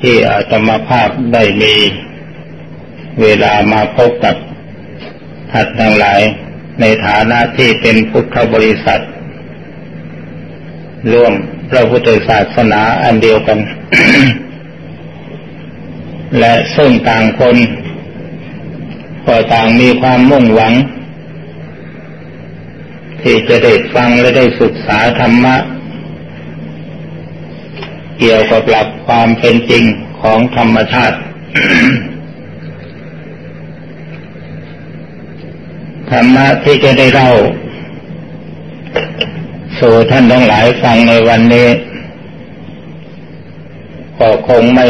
ที่อาตมาภาพได้มีเวลามาพบกับท่านทั้งหลาย ในฐานะที่เป็นพุทธบริษัทร่วมพระพุทธศาสนาอันเดียวกัน และซึ่งต่างคนก็ต่างมีความมุ่งหวัง ที่จะได้ฟังและได้ศึกษาธรรมะ เกี่ยวกับหลักความเป็นจริงของธรรมชาติ ธรรมะที่จะได้เล่าสู่ท่านทั้งหลายฟังในวันนี้ก็คงไม่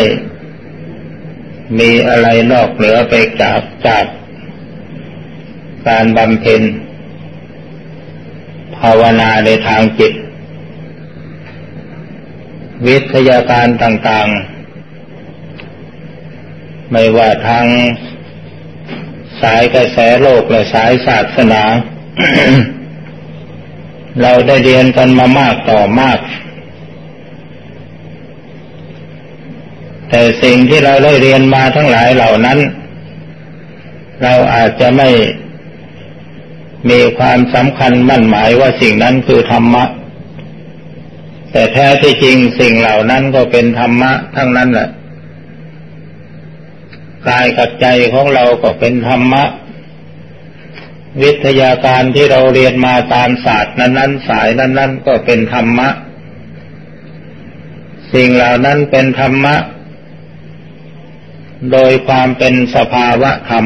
มีอะไรนอกเหนือไปจากจากการบำเพ็ญภาวนาในทางจิต วิทยาการต่างๆ ไม่ว่าทางสายกระแสโลกและสายศาสนา เราได้เรียนกันมามากต่อมาก แต่สิ่งที่เราได้เรียนมาทั้งหลายเหล่านั้น เราอาจจะไม่มีความสำคัญมั่นหมายว่าสิ่งนั้นคือธรรมะ แต่แท้ที่จริงสิ่งเหล่านั้นก็เป็นธรรมะทั้งนั้นแหละกายกับใจของเราก็เป็นธรรมะ วิทยาการที่เราเรียนมาตามศาสตร์นั้น ๆ สายนั้น ๆ ก็เป็นธรรมะ สิ่งเหล่านั้นเป็นธรรมะ โดยความเป็นสภาวะธรรม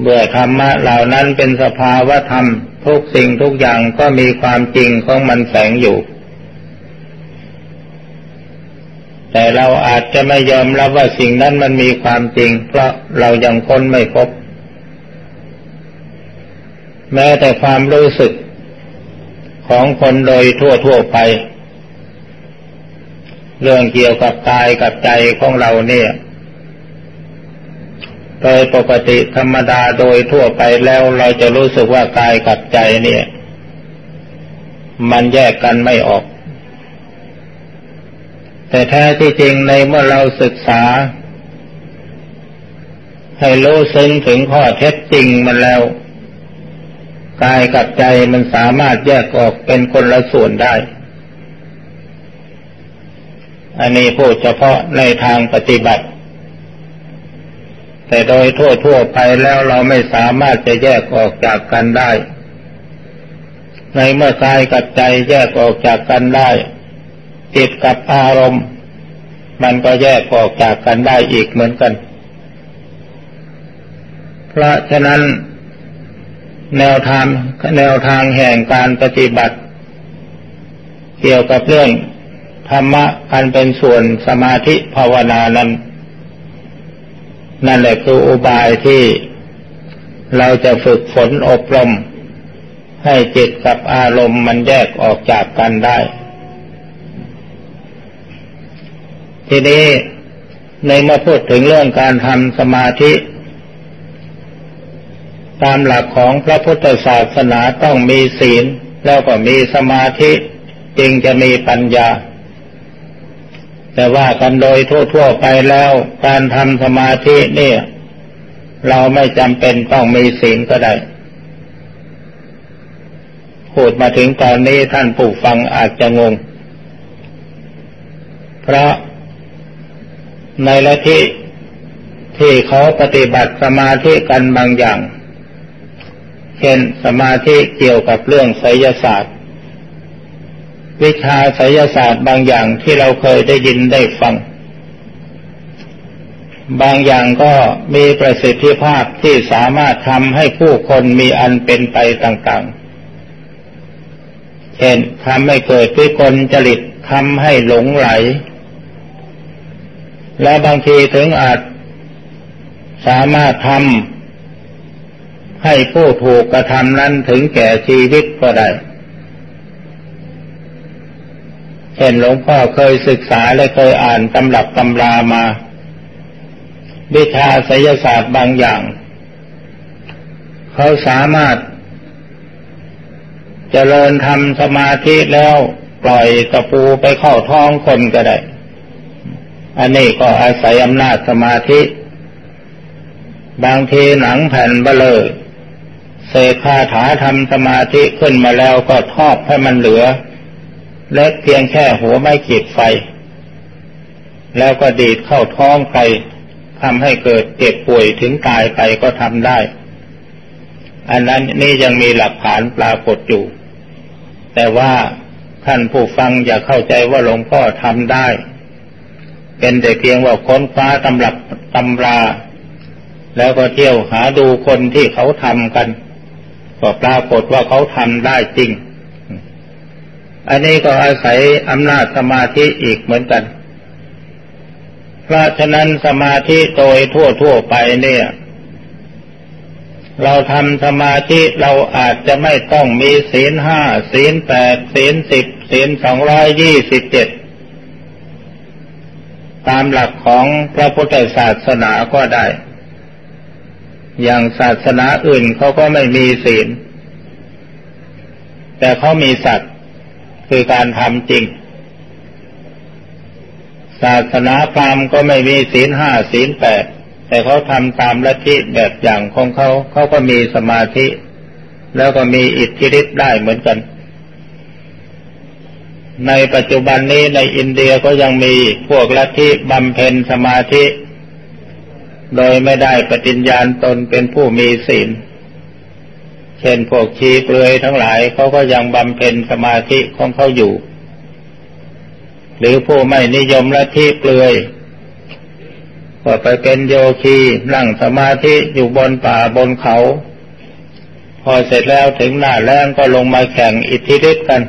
เมื่อธรรมะเหล่านั้นเป็นสภาวะธรรม ทุกสิ่งทุกอย่างก็มีความจริงของมันแฝงอยู่ แต่เราอาจจะไม่ยอมรับว่าสิ่งนั้นมันมีความจริง เพราะเรายังค้นไม่พบ แม้แต่ความรู้สึกของคนโดยทั่วทั่วไป เรื่องเกี่ยวกับกายกับใจของเราเนี่ย โดยปกติธรรมดาโดยทั่วไปแล้วเราจะรู้สึกว่ากายกับใจเนี่ย มันแยกกันไม่ออก แต่แท้ที่จริงในเมื่อเราศึกษา ให้รู้ซึ้งถึงข้อเท็จจริงมันแล้ว กายกับใจมันสามารถแยกออกเป็นคนละส่วนได้ อันนี้พูดเฉพาะในทางปฏิบัติ แต่โดยทั่วทั่วไปแล้วเราไม่สามารถจะแยกออกจากกันได้ ในเมื่อกายกับใจแยกออกจากกันได้ จิตกับอารมณ์ มันก็แยกออกจากกันได้อีกเหมือนกัน เพราะฉะนั้น แนวทางแนวทางแห่งการปฏิบัติ เกี่ยวกับเรื่องธรรมะอันเป็นส่วนสมาธิภาวนานั้น นั่นแหละคืออุบายที่เราจะฝึกฝนอบรม ให้จิตกับอารมณ์มันแยกออกจากกันได้ ทีนี้ในเมื่อพูดถึงเรื่องการทำสมาธิ ตามหลักของพระพุทธศาสนาต้องมีศีล แล้วก็มีสมาธิ จึงจะมีปัญญา แต่ว่ากันโดยทั่วๆไปแล้ว การทำสมาธิเนี่ย เราไม่จำเป็นต้องมีศีลก็ได้ พูดมาถึงตอนนี้ท่านผู้ฟังอาจจะงง เพราะในละที่ที่เขาปฏิบัติสมาธิกันบางอย่าง เช่นสมาธิเกี่ยวกับเรื่องไสยศาสตร์ วิชาไสยศาสตร์บางอย่างที่เราเคยได้ยินได้ฟัง บางอย่างก็มีประสิทธิภาพที่สามารถทำให้ผู้คนมีอันเป็นไปต่างๆ เช่นทำให้เกิดวิกลจริตทำให้หลงไหล และบางทีถึงอาจสามารถทำให้ผู้ถูกกระทำนั้นถึงแก่ชีวิตก็ได้ เช่นหลวงพ่อเคยศึกษาและเคยอ่านตำรับตำรามา วิชาไสยศาสตร์บางอย่าง เขาสามารถเจริญทำสมาธิแล้วปล่อยตะปูไปเข้าท้องคนก็ได้ อันนี้ก็อาศัยอำนาจสมาธิ บางทีหนังแผ่นเบลอเสกคาถาทำสมาธิขึ้นมาแล้วก็ทอดให้มันเหลือ เล็กเพียงแค่หัวไม่ขีดไฟ แล้วก็ดีดเข้าท้องไปทำให้เกิดเจ็บป่วยถึงตายไปก็ทำได้ อันนั้นนี่ยังมีหลักฐานปรากฏอยู่ แต่ว่าท่านผู้ฟังอย่าเข้าใจว่าหลวงพ่อทำได้ เป็นแต่เพียงว่าค้นคว้าตำรับตำรา แล้วก็เที่ยวหาดูคนที่เขาทำกัน ก็ปรากฏว่าเขาทำได้จริง อันนี้ก็อาศัยอำนาจสมาธิอีกเหมือนกัน เพราะฉะนั้นสมาธิโดยทั่วทั่วไปเนี่ย เราทำสมาธิเราอาจจะไม่ต้องมีศีลห้าศีลแปดศีลสิบศีลสองร้อยยี่สิบเจ็ดตามหลักของพระพุทธศาสนาก็ได้ อย่างศาสนาอื่นเขาก็ไม่มีศีล แต่เขามีสัตว์ คือการทำจริง ศาสนาพราหมณ์ก็ไม่มีศีลห้าศีลแปดแต่เขาทำตามลัทธิแบบอย่างของเขาเขาก็มีสมาธิ แล้วก็มีอิทธิฤทธิ์ได้เหมือนกัน ในปัจจุบันนี้ในอินเดียก็ยังมีพวกลัทธิบำเพ็ญสมาธิ โดยไม่ได้ปฏิญญาณตนเป็นผู้มีศีล เช่นพวกชีเปลือยทั้งหลายเขาก็ยังบำเพ็ญสมาธิของเขาอยู่ หรือผู้ไม่นิยมละที่เปลือยก็ไปเป็นโยคีนั่งสมาธิอยู่บนป่าบนเขา พอเสร็จแล้วถึงหน้าแรงก็ลงมาแข่งอิทธิฤทธิ์กัน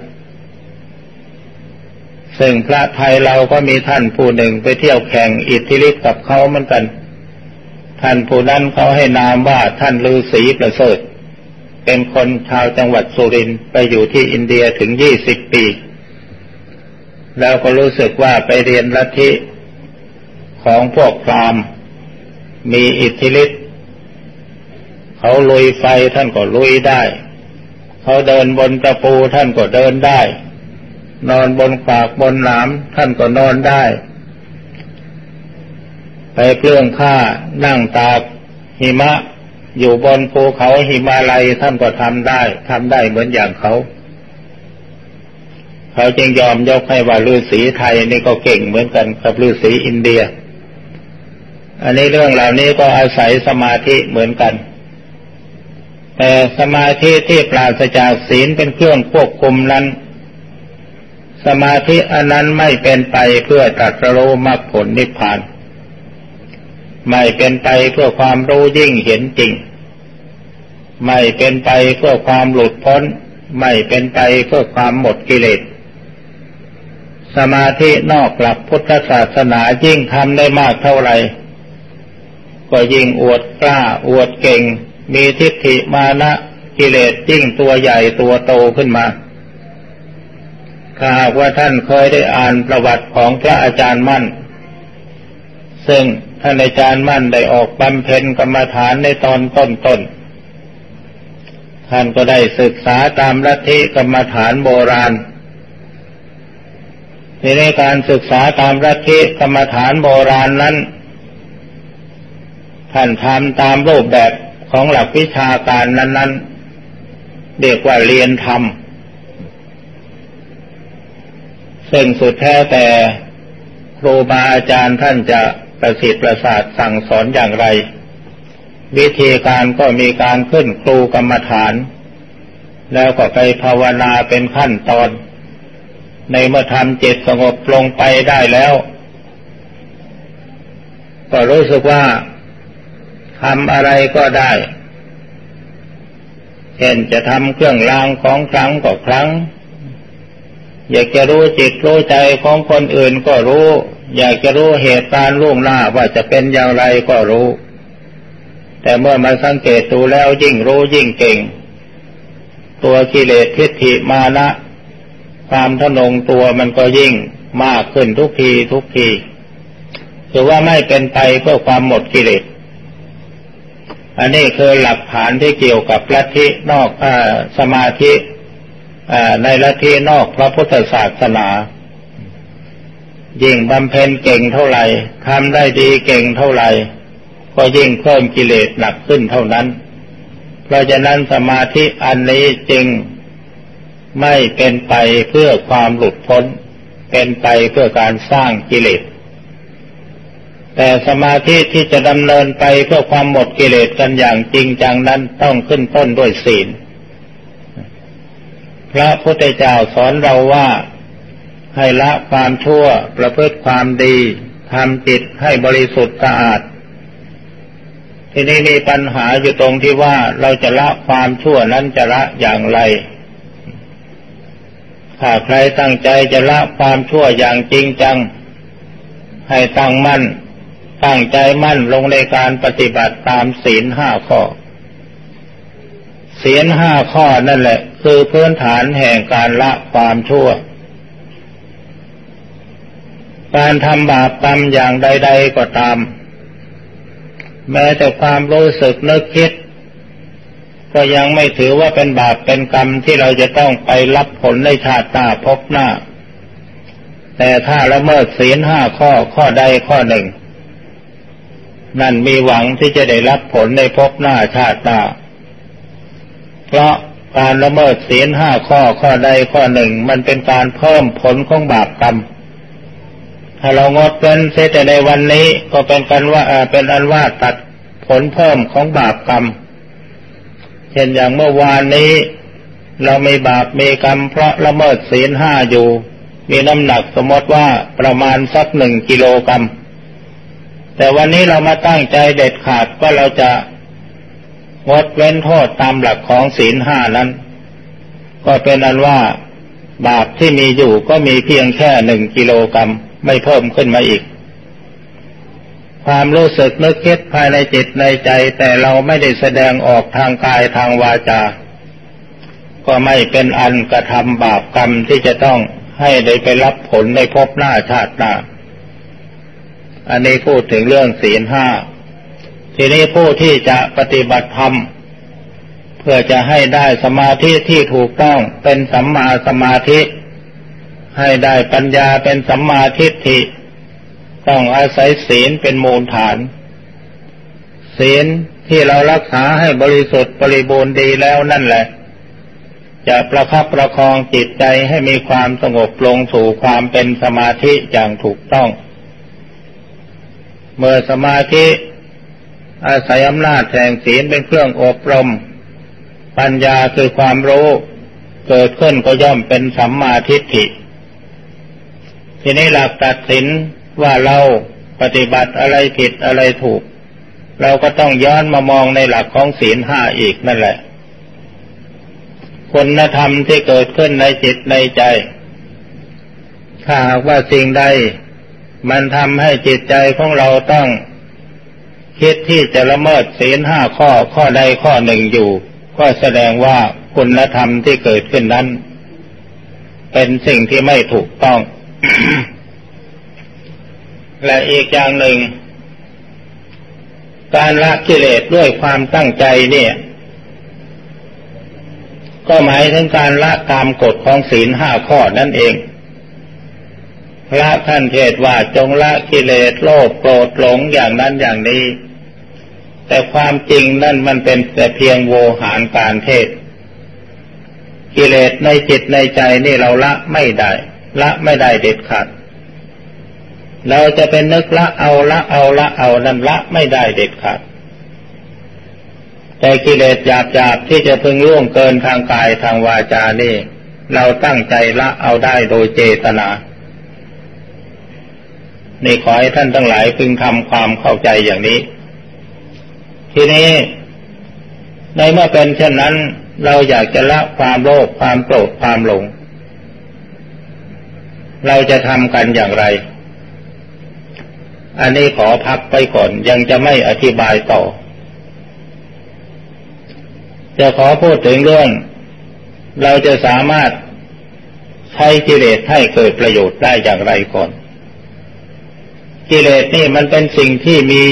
ซึ่งพระไทยเราก็มีท่านผู้หนึ่งไปเที่ยวแข่งอิทธิฤทธิ์กับเขาเหมือนกัน ท่านผู้นั้นเขาให้นามว่าท่านฤาษีประเสริฐ เป็นคนชาวจังหวัดสุรินทร์ไปอยู่ที่อินเดียถึงยี่สิบปี แล้วก็รู้สึกว่าไปเรียนลัทธิของพวกพราหมณ์มีอิทธิฤทธิ์เขาลุยไฟท่านก็ลุยได้ เขาเดินบนตะปูท่านก็เดินได้ นอนบนฝากบนหลามท่านก็นอนได้ ไปเครื่องข้านั่งตากหิมะ อยู่บนภูเขาหิมาลัยท่านก็ทำได้ทำได้เหมือนอย่างเขา เขาจึงยอมยกให้ว่าฤาษีไทยนี่ก็เก่งเหมือนกันกับฤาษีอินเดีย อันนี้เรื่องเหล่านี้ก็อาศัยสมาธิเหมือนกัน แต่สมาธิที่ปราศจากศีลเป็นเครื่องควบคุมนั้น สมาธิอันนั้นไม่เป็นไปเพื่อตรัสรู้มรรคผลนิพพาน ไม่เป็นไปเพื่อความรู้ยิ่งเห็นจริง ไม่เป็นไปเพื่อความหลุดพ้น ไม่เป็นไปเพื่อความหมดกิเลส สมาธินอกหลักพุทธศาสนายิ่งทำได้มากเท่าไหร่ ก็ยิ่งอวดกล้าอวดเก่ง มีทิฏฐิมานะกิเลสยิ่งตัวใหญ่ตัวโตขึ้นมาถ้าหากว่าท่านเคยได้อ่านประวัติของพระอาจารย์มั่น ซึ่ง ท่านอาจารย์มั่นได้ออกบำเพ็ญกรรมฐานในตอนต้นๆท่านก็ได้ศึกษาตามลัทธิกรรมฐานโบราณในการศึกษาตามรัฐิกรรมฐานโบราณนั้น ท่านทำตามรูปแบบของหลักวิชาการนั้น ๆ เรียกว่าเรียนธรรมซึ่งสุดแท้แต่ครูบาอาจารย์ท่านจะ ประสิทธิ์ประสาทสั่งสอนอย่างไร วิธีการก็มีการขึ้นครูกรรมฐาน แล้วก็ไปภาวนาเป็นขั้นตอน ในเมื่อทำจิตสงบลงไปได้แล้ว ก็รู้สึกว่าทำอะไรก็ได้เช่นจะทำเครื่องรางของครั้งก็ครั้ง อยากจะรู้จิตรู้ใจของคนอื่นก็รู้ อยากจะรู้เหตุการณ์ล่วงหน้าว่าจะเป็นอย่างไรก็รู้ แต่เมื่อมาสังเกตดูแล้วยิ่งรู้ยิ่งเก่ง ตัวกิเลสทิฏฐิมานะความทนงตัวมันก็ยิ่งมากขึ้นทุกทีทุกทีถือว่าไม่เป็นไปเพื่อความหมดกิเลส อันนี้คือหลักฐานที่เกี่ยวกับลัทธินอกอสมาธิในลัทธินอกพระพุทธศาสนา ยิ่งบำเพ็ญเก่งเท่าไหร่ทำได้ดีเก่งเท่าไหร่ ก็ยิ่งเพิ่มกิเลสหนักขึ้นเท่านั้น เพราะฉะนั้นสมาธิอันนี้จึงไม่เป็นไปเพื่อความหลุดพ้น เป็นไปเพื่อการสร้างกิเลส แต่สมาธิที่จะดำเนินไปเพื่อความหมดกิเลสกันอย่างจริงจังนั้นต้องขึ้นต้นด้วยศีล พระพุทธเจ้าสอนเราว่า ให้ละความชั่วประพฤติความดีทำจิตให้บริสุทธิ์สะอาด ทีนี้มีปัญหาอยู่ตรงที่ว่าเราจะละความชั่วนั้นจะละอย่างไร ถ้าใครตั้งใจจะละความชั่วอย่างจริงจัง ให้ตั้งมั่น ตั้งใจมั่นลงในการปฏิบัติตามศีลห้าข้อศีลห้าข้อนั่นแหละ คือพื้นฐานแห่งการละความชั่ว การทำบาปกรรมอย่างใด ๆ ก็ตาม แม้แต่ความรู้สึกนึกคิด ก็ยังไม่ถือว่าเป็นบาปเป็นกรรมที่เราจะต้องไปรับผลในชาติตาพบหน้า แต่ถ้าละเมิดศีลห้าข้อข้อใดข้อหนึ่ง นั่นมีหวังที่จะได้รับผลในพบหน้าชาติตาเพราะการละเมิดศีลห้าข้อข้อใดข้อหนึ่ง มันเป็นการเพิ่มผลของบาปกรรม ถ้าเรางดเว้นเสียแต่ในวันนี้ก็เป็นกันว่าเป็นอันว่าตัดผลเพิ่มของบาปกรรม เช่นอย่างเมื่อวานนี้ เรามีบาปมีกรรม เพราะละเมิดศีลห้าอยู่ มีน้ำหนักสมมติว่าประมาณสักหนึ่งกิโลกรัม แต่วันนี้เรามาตั้งใจเด็ดขาดว่าเราจะงดเว้นโทษตามหลักของศีลห้านั้น ก็เป็นอันว่าบาปที่มีอยู่ก็มีเพียงแค่หนึ่งกิโลกรัม ไม่เพิ่มขึ้นมาอีก ความรู้สึกนึกคิดภายในจิตในใจ แต่เราไม่ได้แสดงออกทางกายทางวาจา ก็ไม่เป็นอันกระทำบาปกรรมที่จะต้องให้ได้ไปรับผลในภพหน้าชาติหน้า อันนี้พูดถึงเรื่องศีลห้า ทีนี้ผู้ที่จะปฏิบัติธรรมเพื่อจะให้ได้สมาธิที่ถูกต้องเป็นสัมมาสมาธิ ให้ได้ปัญญาเป็นสัมมาทิฏฐิ ต้องอาศัยศีลเป็นมูลฐาน ศีลที่เรารักษาให้บริสุทธิ์บริบูรณ์ดีแล้วนั่นแหละ จะประคับประคองจิตใจให้มีความสงบลงสู่ความเป็นสมาธิอย่างถูกต้อง เมื่อสมาธิอาศัยอำนาจแห่งศีลเป็นเครื่องอบรม ปัญญาคือความรู้ เกิดขึ้นก็ย่อมเป็นสัมมาทิฏฐิ ทีนี้หลักตัดสินว่าเราปฏิบัติอะไรผิดอะไรถูก เราก็ต้องย้อนมามองในหลักของศีลห้าอีกนั่นแหละคุณธรรมที่เกิดขึ้นในจิตในใจ ถ้าหากว่าสิ่งใด มันทำให้จิตใจของเราต้อง คิดที่จะละเมิดศีลห้าข้อข้อใดข้อหนึ่งอยู่ ก็แสดงว่าคุณธรรมที่เกิดขึ้นนั้น เป็นสิ่งที่ไม่ถูกต้อง และอีกอย่างหนึ่ง การละกิเลสด้วยความตั้งใจเนี่ย ก็หมายถึงการละตามกฎของศีลห้าข้อนั่นเองพระท่านเทศว่าจงละกิเลสโลภโกรธหลงอย่างนั้นอย่างนี้ แต่ความจริงนั่นมันเป็นแต่เพียงโวหารการเทศ กิเลสในจิตในใจนี่เราละไม่ได้ ละไม่ได้เด็ดขาด เราจะเป็นนึกละเอาละเอาละเอานั้นละไม่ได้เด็ดขาด แต่กิเลสหยาบหยาบที่จะพึงล่วงเกินทางกายทางวาจานี่เราตั้งใจละเอาได้โดยเจตนานี่ขอให้ท่านทั้งหลายพึงทำความเข้าใจอย่างนี้ ทีนี้ในเมื่อเป็นเช่นนั้น เราอยากจะละความโลภความโกรธความหลง เราจะทำกันอย่างไร อันนี้ขอพักไปก่อนยังจะไม่อธิบายต่อ จะขอพูดถึงเรื่อง เราจะสามารถใช้กิเลสให้เกิดประโยชน์ได้อย่างไรก่อน กิเลสนี่มันเป็นสิ่งที่มี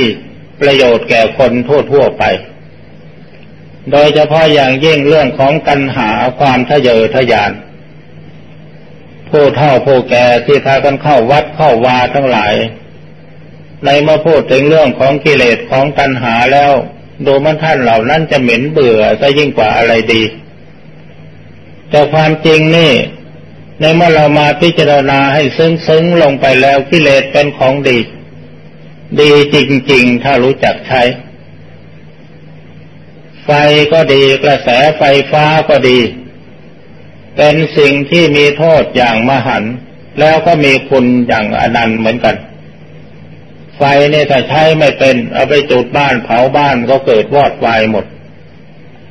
ประโยชน์แก่คนทั่วๆไป โดยเฉพาะอย่างยิ่งเรื่องของกันหาความทะเยอทะยาน ผู้เฒ่าผู้แก่ที่พากันเข้าวัดเข้าวาทั้งหลาย ในเมื่อพูดถึงเรื่องของกิเลสของตัณหาแล้วดูมันท่านเหล่านั้นจะเหม็นเบื่อซะยิ่งกว่าอะไรดี แต่ความจริงนี่ ในเมื่อเรามาพิจารณาให้ซึ้งๆลงไปแล้วกิเลสเป็นของดี ดีจริง ๆ ถ้ารู้จักใช้ ไฟก็ดีกระแสไฟฟ้าก็ดี เป็นสิ่งที่มีโทษอย่างมหัน แล้วก็มีคุณอย่างอนันต์เหมือนกัน ไฟเนี่ยถ้าใช้ไม่เป็นเอาไปจุดบ้านเผาบ้านก็เกิดวอดวายหมด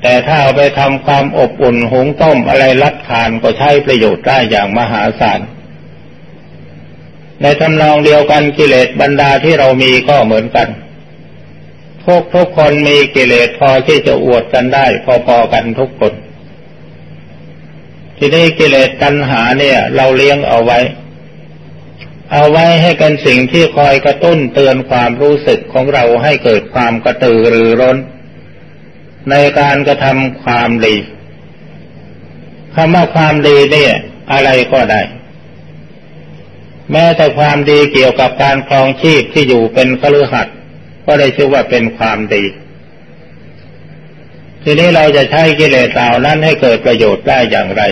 แต่ถ้าเอาไปทำความอบอุ่นหุงต้มอะไรรัดขานก็ใช้ประโยชน์ได้อย่างมหาศาลในทำนองเดียวกันกิเลสบรรดาที่เรามีก็เหมือนกันทุกทุกคนมีกิเลสพอที่จะอวดกันได้ พอๆกันทุกคน ทีนี้กิเลสตัณหาเนี่ย เราเลี้ยงเอาไว้ เอาไว้ให้กันสิ่งที่คอยกระตุ้นเตือนความรู้สึกของเราให้เกิดความกระตือรือร้น ในการกระทำความดีคำว่าความดีเนี่ย อะไรก็ได้ แม้แต่ความดีเกี่ยวกับการครองชีพที่อยู่เป็นคฤหัสถ์ก็ได้ชื่อว่าเป็นความดี ทีนี้เราจะใช้กิเลสเหล่านั้นให้เกิดประโยชน์ได้อย่างไร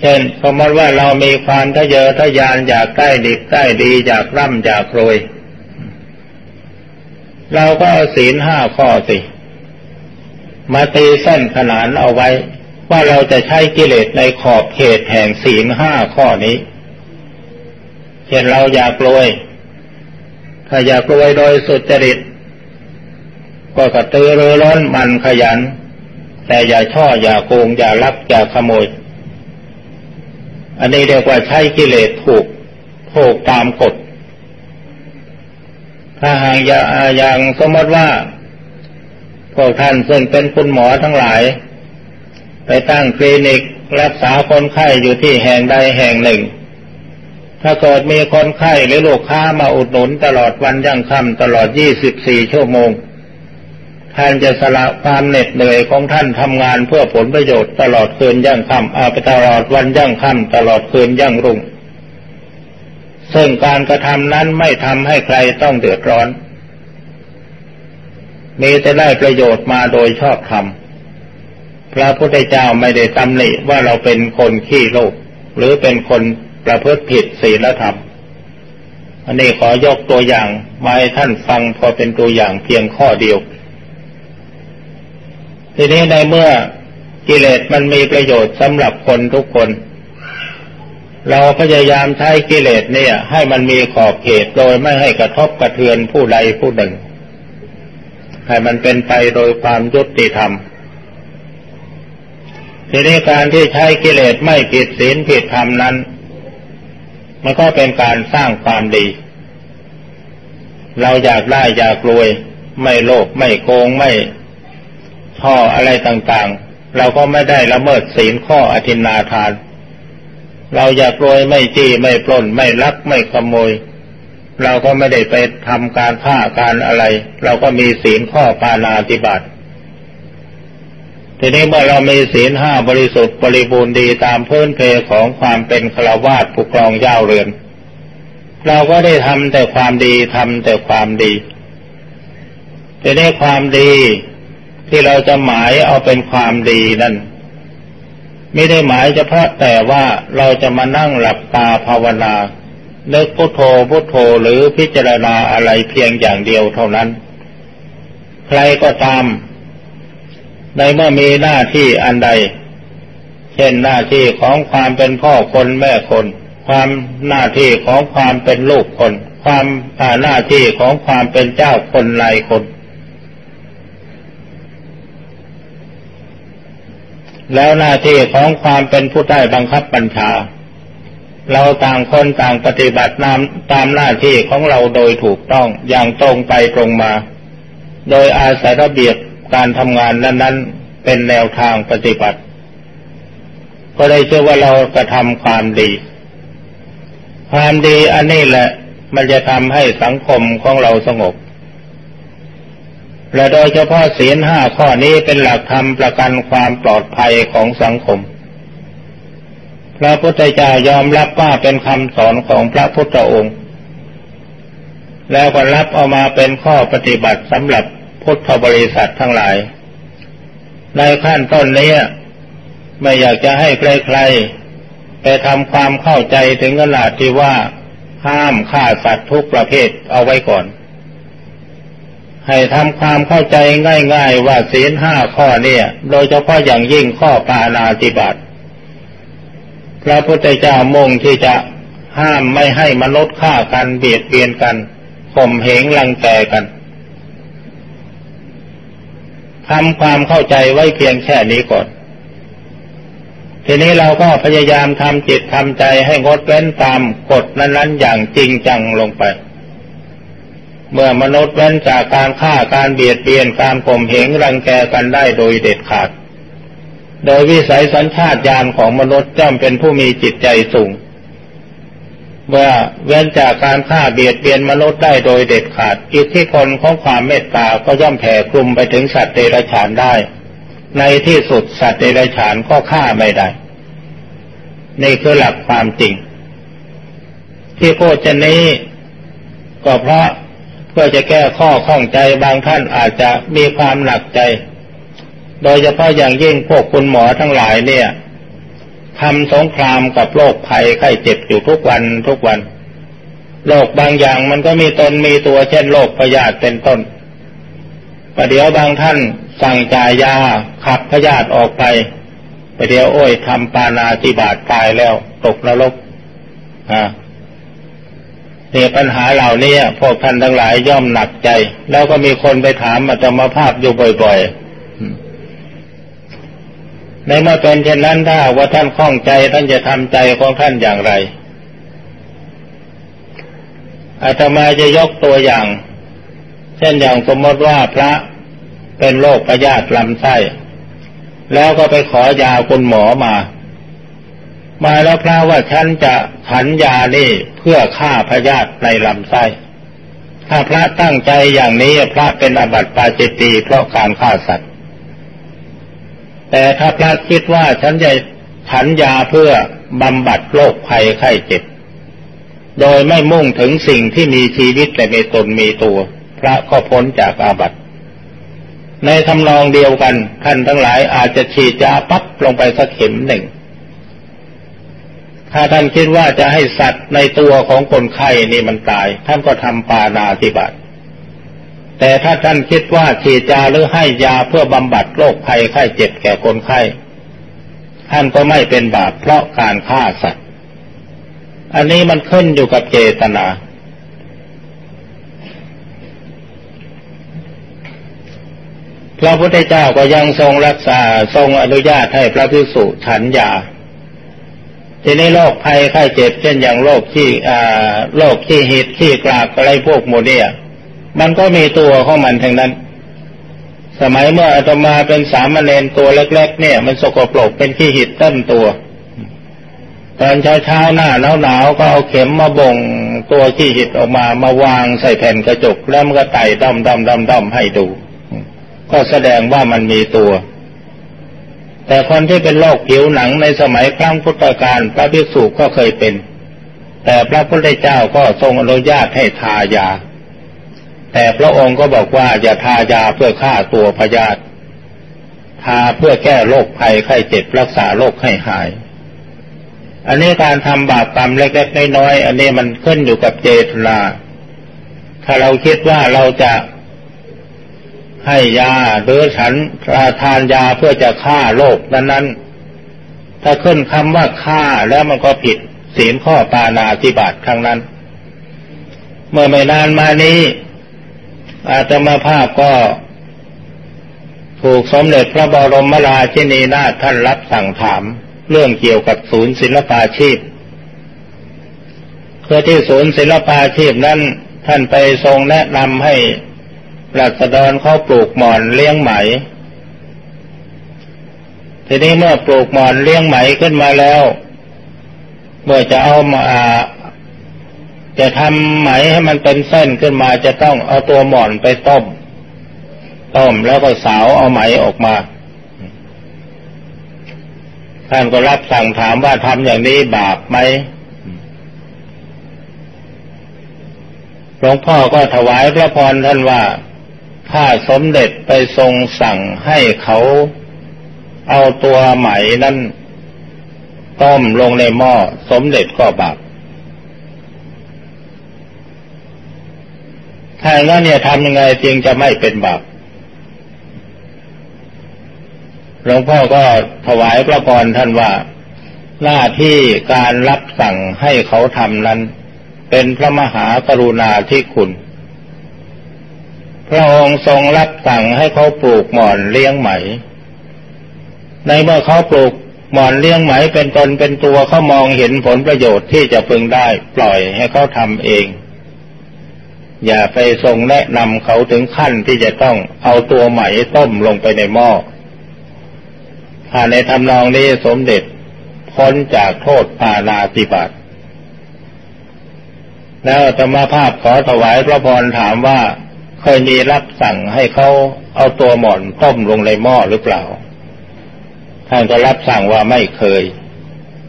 เช่น สมมติว่าเรามีความทะเยอทะยานอยากใกล้ดีใกล้ดีอยากร่ำอยากรวย เราก็เอาศีลห้าข้อสิ มาตีเส้นขนานเอาไว้ ว่าเราจะใช้กิเลสในขอบเขตแห่งศีลห้าข้อนี้ เช่นเราอยากรวย ถ้าอยากรวยโดยสุจริต ก็กระตือรือร้นมันขยัน แต่อย่าช่ออย่าโกงอย่าลักอย่าขโมย อันนี้เรียกว่าใช้กิเลสถูกถูกตามกฎ ถ้าหากอย่างสมมติว่า พวกท่านซึ่งเป็นคุณหมอทั้งหลาย ไปตั้งคลินิกรักษาคนไข้อยู่ที่แห่งใดแห่งหนึ่ง ถ้าเกิดมีคนไข้หรือลูกค้ามาอุดหนุนตลอดวันยั่งค่ำตลอด 24 ชั่วโมง ท่านจะสละความเหน็ดเหนื่อยของท่านทำงานเพื่อผลประโยชน์ตลอดคืนยั่งค่ำอาไปตลอดวันยั่งค่ำตลอดคืนยั่งรุ่ง ซึ่งการกระทำนั้นไม่ทำให้ใครต้องเดือดร้อน มีแต่ได้ประโยชน์มาโดยชอบธรรมพระพุทธเจ้าไม่ได้ตำหนิว่าเราเป็นคนขี้โลภหรือเป็นคนประพฤติผิดศีลธรรม อันนี้ขอยกตัวอย่างมาให้ท่านฟังพอเป็นตัวอย่างเพียงข้อเดียว ทีนี้ในเมื่อกิเลสมันมีประโยชน์สำหรับคนทุกคน เราพยายามใช้กิเลสเนี่ย ให้มันมีขอบเขตโดยไม่ให้กระทบกระเทือนผู้ใดผู้หนึ่ง ให้มันเป็นไปโดยความยุติธรรมทีนี้การที่ใช้กิเลสไม่ผิดศีลผิดธรรมนั้น มันก็เป็นการสร้างความดี เราอยากได้อยากรวย ไม่โลภไม่โกงไม่ ข้ออะไรต่างๆ เราก็ไม่ได้ละเมิดศีลข้ออธินาทาน เราอยากรวยไม่จี้ไม่ปล้นไม่ลักไม่ขโมย เราก็ไม่ได้ไปทำการฆ่าการอะไร เราก็มีศีลข้อปานาติบัติทีนี้เมื่อเรามีศีลห้าบริสุทธิ์บริบูรณ์ดีตามพื้นเพของความเป็นฆราวาสผู้ครองย่าเรือน เราก็ได้ทำแต่ความดีทำแต่ความดีทีนี้ความดี ที่เราจะหมายเอาเป็นความดีนั่นไม่ได้หมายเฉพาะแต่ว่าเราจะมานั่งหลับตาภาวนาเลิกพุทโธพุทโธหรือพิจารณาอะไรเพียงอย่างเดียวเท่านั้น ใครก็ตาม ในเมื่อมีหน้าที่อันใด เช่นหน้าที่ของความเป็นพ่อคนแม่คน ความหน้าที่ของความเป็นลูกคน ความหน้าที่ของความเป็นเจ้าคนนายคน แล้วหน้าที่ของความเป็นผู้ใต้บังคับบัญชา เราต่างคนต่างปฏิบัตินามตามหน้าที่ของเราโดยถูกต้องอย่างตรงไปตรงมา โดยอาศัยระเบียบการทำงานนั้นๆเป็นแนวทางปฏิบัติ ก็ได้เชื่อว่าเรากระทำความดี ความดีอันนี้แหละมันจะทำให้สังคมของเราสงบ และโดยเฉพาะศีลห้าข้อนี้เป็นหลักธรรมประกันความปลอดภัยของสังคมพพระพุทธเจ้ายอมรับว่าเป็นคำสอนของพระพุทธองค์ แล้วก็รับเอามาเป็นข้อปฏิบัติสำหรับพุทธบริษัททั้งหลาย ในขั้นต้นนี้ไม่อยากจะให้ใครๆไปทำความเข้าใจถึงขนาดที่ว่าห้ามฆ่าสัตว์ทุกประเภทเอาไว้ก่อน ให้ทำความเข้าใจง่าย ๆ ว่าศีลห้าข้อเนี่ย โดยเฉพาะอย่างยิ่งข้อปานาติบาตพระพุทธเจ้ามุ่งที่จะห้ามไม่ให้มนุษย์ฆ่ากันเบียดเบียนกันข่มเหงลังแกกันทำความเข้าใจไว้เพียงแค่นี้ก่อน ทีนี้เราก็พยายามทำจิตทำใจให้งดเว้นตามกฎนั้นๆอย่างจริงจังลงไป เมื่อมนุษย์เว้นจากการฆ่าการเบียดเบียนการข่มเหงรังแกกันได้โดยเด็ดขาด โดยวิสัยสัญชาตญาณของมนุษย์ย่อมเป็นผู้มีจิตใจสูง เมื่อเว้นจากการฆ่าเบียดเบียนมนุษย์ได้โดยเด็ดขาด อิทธิพลของความเมตตาก็ย่อมแผ่คลุมไปถึงสัตว์เดรัจฉานได้ ในที่สุดสัตว์เดรัจฉานก็ฆ่าไม่ได้นี่คือหลักความจริง ที่พูดจะนี้ก็เพราะ เพื่อจะแก้ข้อข้องใจบางท่านอาจจะมีความหนักใจ โดยเฉพาะอย่างยิ่งพวกคุณหมอทั้งหลายเนี่ยทำสงครามกับโรคภัยไข้เจ็บอยู่ทุกวันทุกวันโรคบางอย่างมันก็มีตนมีตัวเช่นโรคพยาธิเป็นต้นประเดี๋ยวบางท่านสั่งจ่ายยาขับพยาธิออกไปประเดี๋ยวโอ้ยทำปานาติบาตตายแล้ว ตกนรกอ่า เนี่ยปัญหาเหล่านี้พวกท่านทั้งหลายย่อมหนักใจ แล้วก็มีคนไปถามอาตมาภาพอยู่บ่อยๆ ในเมื่อเป็นเช่นนั้นถ้าว่าท่านคล่องใจท่านจะทำใจของท่านอย่างไรอาตมาจะยกตัวอย่าง เช่นอย่างสมมติว่าพระเป็นโรคพยาธิลำไส้ แล้วก็ไปขอยาคุณหมอมา มาแล้วพระว่าฉันจะฉันยานี่เพื่อฆ่าพยาธิในลำไส้ ถ้าพระตั้งใจอย่างนี้พระเป็นอบัติปาจิตตีเพราะการฆ่าสัตว์ แต่ถ้าพระคิดว่าฉันจะฉันยาเพื่อบำบัดโรคภัยไข้เจ็บ โดยไม่มุ่งถึงสิ่งที่มีชีวิตแต่ในตนมีตัว พระก็พ้นจากอาบัติในทำนองเดียวกันท่านทั้งหลายอาจจะฉีดยาปั๊บลงไปสักเข็มหนึ่ง ถ้าท่านคิดว่าจะให้สัตว์ในตัวของคนไข้นี่มันตาย ท่านก็ทำปานาติบัติ แต่ถ้าท่านคิดว่าฉีดยาหรือให้ยาเพื่อบำบัดโรคภัยไข้เจ็บแก่คนไข้ท่านก็ไม่เป็นบาปเพราะการฆ่าสัตว์ อันนี้มันขึ้นอยู่กับเจตนา พระพุทธเจ้าก็ยังทรงรักษาทรงอนุญาตให้พระภิกษุฉันยา ทีนี้โรคภัยไข้เจ็บเช่นอย่างโรคขี้อ่าโรคขี้หิดขี้กรากอะไรพวกโมเนียมันก็มีตัวของมันทั้งนั้น สมัยเมื่ออาตมาเป็นสามเณรตัวเล็ก ๆ เนี่ย มันสกปรกเป็นขี้หิดเต้นตัว ตอนเช้าเช้าหน้าหนาวหนาวก็เอาเข็มมาบ่งตัวขี้หิดออกมามาวางใส่แผ่นกระจกแล้วมันก็ไต่ดำดำดำดำให้ดู ก็แสดงว่ามันมีตัว แต่คนที่เป็นโรคผิวหนังในสมัยครั้งพุทธกาลพระภิกษุก็เคยเป็น แต่พระพุทธเจ้าก็ทรงอนุญาตให้ทายา แต่พระองค์ก็บอกว่าอย่าทายาเพื่อฆ่าตัวพยาธิทาเพื่อแก้โรคภัยไข้เจ็บรักษาโรคให้หาย อันนี้การทำบาปกรรมเล็กๆน้อยๆอันนี้มันขึ้นอยู่กับเจตนา ถ้าเราคิดว่าเราจะ ให้ยาหรือฉันทานยาเพื่อจะฆ่าโรคนั้นๆ ถ้าขึ้นคำว่าฆ่าแล้วมันก็ผิดศีลข้อปานาธิบาตครั้งนั้น เมื่อไม่นานมานี้ อาตมาภาพก็ถูกสมเด็จพระบรมราชินีนาถท่านรับสั่งถาม เรื่องเกี่ยวกับศูนย์ศิลปาชีพเพื่อที่ศูนย์ศิลปาชีพนั้นท่านไปทรงแนะนำให้ รัษฎรเขาปลูกหมอนเลี้ยงไหม ทีนี้เมื่อปลูกหมอนเลี้ยงไหมขึ้นมาแล้ว เมื่อจะเอามาจะทำไหมให้มันเป็นเส้นขึ้นมาจะต้องเอาตัวหมอนไปต้ม ต้มแล้วก็สาวเอาไหมออกมา ท่านก็รับสั่งถามว่าทำอย่างนี้บาปไหมหลวงพ่อก็ถวายพระพรท่านว่า ถ้าสมเด็จไปทรงสั่งให้เขาเอาตัวไหมนั้นต้มลงในหม้อสมเด็จก็บาปถ้าอย่างนั้นเนี่ยทำยังไงจึงจะไม่เป็นบาปหลวงพ่อก็ถวายพระพรท่านว่า หน้าที่การรับสั่งให้เขาทำนั้น เป็นพระมหากรุณาธิคุณ พระองค์ทรงรับสั่งให้เขาปลูกหมอนเลี้ยงไหม ในเมื่อเขาปลูกหมอนเลี้ยงไหมเป็นตนเป็นตัวเขามองเห็นผลประโยชน์ที่จะพึงได้ ปล่อยให้เขาทำเอง อย่าไปทรงแนะนำเขาถึงขั้นที่จะต้องเอาตัวไหมต้มลงไปในหม้อถ้าในทำนองนี้สมเด็จพ้นจากโทษปานาติบาตแล้วธรรมภาพขอถวายพระพรถามว่า เคยมีรับสั่งให้เขาเอาตัวหมอนต้มลงในหม้อหรือเปล่า ท่านก็รับสั่งว่าไม่เคย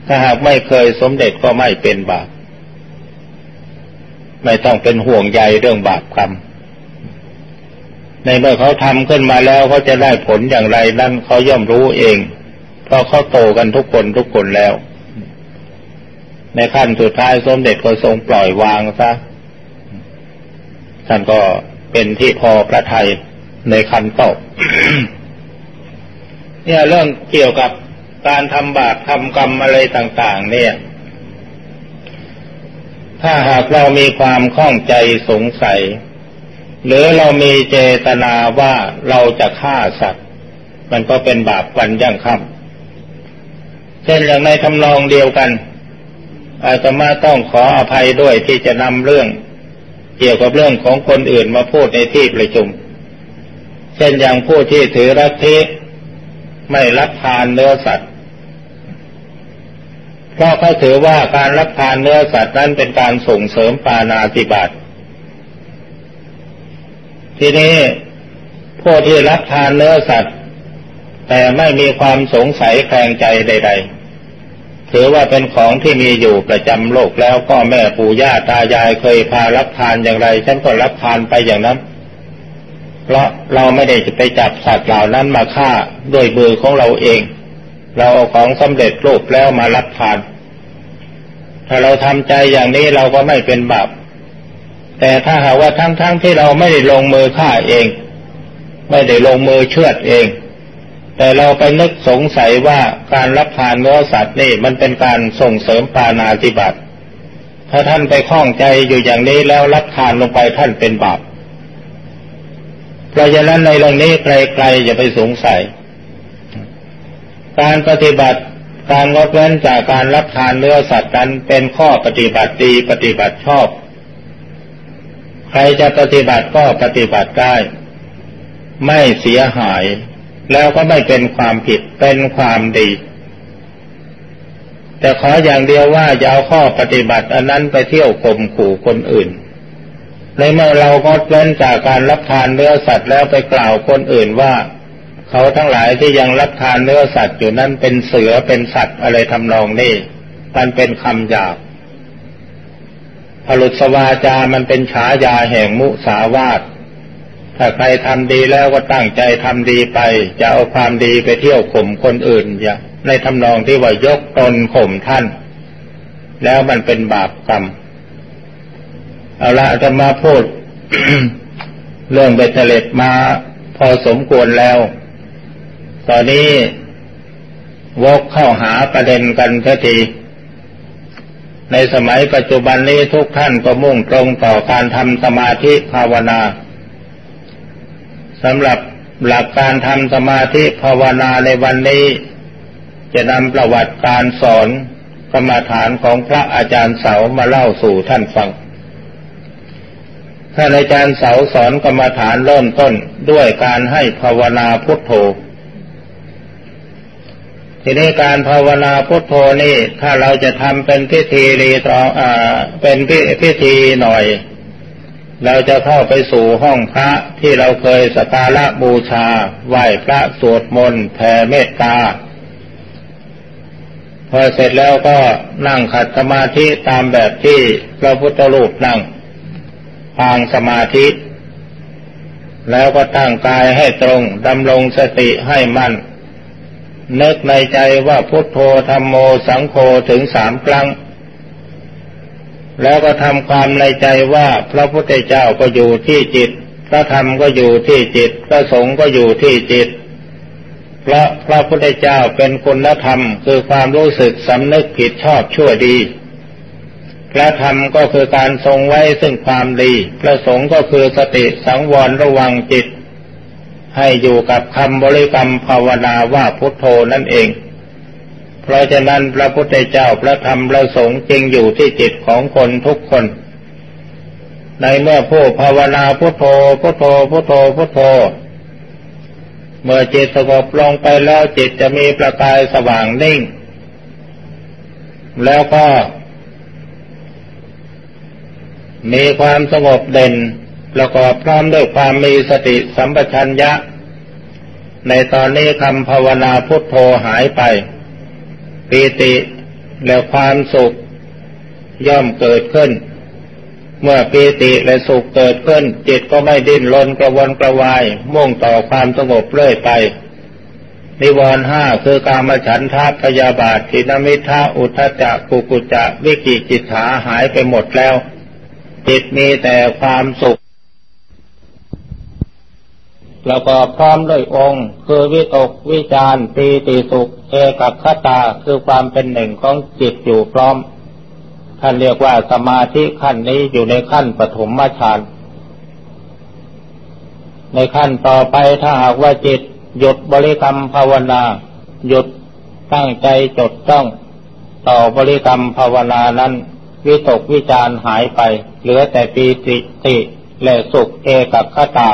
ถ้าหากไม่เคยสมเด็จก็ไม่เป็นบาป ไม่ต้องเป็นห่วงใยเรื่องบาปกรรม ในเมื่อเขาทำขึ้นมาแล้วเขาจะได้ผลอย่างไรนั่นเขาย่อมรู้เอง เพราะเขาโตกันทุกคนทุกคนแล้ว ในขั้นสุดท้ายสมเด็จก็ทรงปล่อยวางซะ ท่านก็ เป็นที่พอพระทัยในคันตกเนี่ยเรื่องเกี่ยวกับการทำบาปทำกรรมอะไรต่าง ๆ เนี่ย ถ้าหากเรามีความข้องใจสงสัย หรือเรามีเจตนาว่าเราจะฆ่าสัตว์ มันก็เป็นบาปวันยั่งค่ำเช่นอย่างในทำนองเดียวกัน อาตมาต้องขออภัยด้วยที่จะนำเรื่อง เกี่ยวกับเรื่องของคนอื่นมาพูดในที่ประชุม เช่นอย่างผู้ที่ถือรัทิไม่รับทานเนื้อสัตว์เพราะเขาถือว่าการรับทานเนื้อสัตว์นั้นเป็นการส่งเสริมปานาติบาตทีนี้ผู้ที่รับทานเนื้อสัตว์ แต่ไม่มีความสงสัยแคลงใจใด ๆ ถือว่าเป็นของที่มีอยู่ประจำโลกแล้วก็แม่ปู่ย่าตายายเคยพารับทานอย่างไร ฉันก็รับทานไปอย่างนั้น เพราะเราไม่ได้จะไปจับสัตว์เหล่านั้นมาฆ่าด้วยมือของเราเอง เราเอาของสำเร็จรูปแล้วมารับทาน ถ้าเราทำใจอย่างนี้เราก็ไม่เป็นบาปแต่ถ้าหากว่าทั้งๆทที่เราไม่ได้ลงมือฆ่าเอง ไม่ได้ลงมือเชือดเอง แต่เราไปนึกสงสัยว่าการรับทานเนื้อสัตว์นี่มันเป็นการส่งเสริมปานาติบัติ ถ้าท่านไปคล้องใจอยู่อย่างนี้แล้วรับทานลงไปท่านเป็นบาปเพราะฉะนั้นในเรื่องนี้ใครๆอย่าไปสงสัย การปฏิบัติการงดเว้นจากการรับทานเนื้อสัตว์นั้นเป็นข้อปฏิบัติดีปฏิบัติชอบ ใครจะปฏิบัติก็ปฏิบัติได้ ไม่เสียหาย แล้วก็ไม่เป็นความผิดเป็นความดี แต่ขออย่างเดียวว่าอย่าเอาข้อปฏิบัติอันนั้นไปเที่ยวข่มขู่คนอื่นในเมื่อเราก็เว้นจากการรับทานเนื้อสัตว์แล้วไปกล่าวคนอื่นว่า เขาทั้งหลายที่ยังรับทานเนื้อสัตว์อยู่นั้นเป็นเสือเป็นสัตว์อะไรทำนองนี้มันเป็นคำหยาบผลุสวาจามันเป็นฉายาแห่งมุสาวาท ถ้าใครทำดีแล้วก็ตั้งใจทำดีไป จะเอาความดีไปเที่ยวข่มคนอื่นอย่าในทำนองที่ว่ายกตนข่มท่าน แล้วมันเป็นบาปกรรมเอาละจะมาพูดเรื่องเบตเตเล็ดมาพอสมควรแล้ว ตอนนี้วกเข้าหาประเด็นกันสักที ในสมัยปัจจุบันนี้ทุกท่านก็มุ่งตรงต่อการทำสมาธิภาวนา สำหรับหลักการทำสมาธิภาวนาในวันนี้ จะนำประวัติการสอนกรรมฐานของพระอาจารย์เสามาเล่าสู่ท่านฟัง ท่านอาจารย์เสาสอนกรรมฐานเริ่มต้นด้วยการให้ภาวนาพุทโธ ทีนี้การภาวนาพุทโธนี่ถ้าเราจะทำเป็นพิธีรีตองอ่าเป็นพิธีหน่อย เราจะเข้าไปสู่ห้องพระที่เราเคยสักการะบูชา ไหว้พระสวดมนต์แผ่เมตตา พอเสร็จแล้วก็นั่งขัดสมาธิตามแบบที่พระพุทธรูปนั่งพางสมาธิ แล้วก็ตั้งกายให้ตรงดำรงสติให้มั่นนึกในใจว่าพุทโธธรรมโมสังโฆถึงสามครั้ง แล้วก็ทำความในใจว่าพระพุทธเจ้าก็อยู่ที่จิต พระธรรมก็อยู่ที่จิต พระสงฆ์ก็อยู่ที่จิต เพราะพระพุทธเจ้าเป็นคุณธรรม คือความรู้สึกสำนึกผิดชอบชั่วดี พระธรรมก็คือการทรงไว้ซึ่งความดี พระสงฆ์ก็คือสติสังวรระวังจิต ให้อยู่กับคำบริกรรมภาวนาว่าพุทโธนั่นเอง เพราะฉะนั้นพระพุทธเจ้าพระธรรมพระสงฆ์จึงอยู่ที่จิตของคนทุกคน ในเมื่อผู้ภาวนาพุทโธพุทโธพุทโธพุทโธ เมื่อจิตสงบลงไปแล้วจิตจะมีประกายสว่างนิ่ง แล้วก็ มีความสงบเด่นประกอบพร้อมด้วยความมีสติสัมปชัญญะ ในตอนนี้คำภาวนาพุทโธหายไป ปีติและความสุขย่อมเกิดขึ้น เมื่อปีติและสุขเกิดขึ้น จิตก็ไม่ดิ้นรนกระวนกระวาย มุ่งต่อความสงบเรื่อยไป นิวรณ์ห้าคือการมฉันทาพยาบาททินมิทาอุทจักกุกุจะวิกิจิตาหายไปหมดแล้ว จิตมีแต่ความสุข แล้วก็พร้อมด้วยองค์ คือวิตกวิจารปีติสุข เอกัคตาคือความเป็นหนึ่งของจิตอยู่พร้อมท่านเรียกว่าสมาธิขั้นนี้อยู่ในขั้นปฐมฌานในขั้นต่อไปถ้าหากว่าจิต หยุดบริกรรมภาวนา หยุดตั้งใจจดจ้อง ต่อบริกรรมภาวนานั้นวิตกวิจารหายไป เหลือแต่ปีติติและสุขเอกับขตา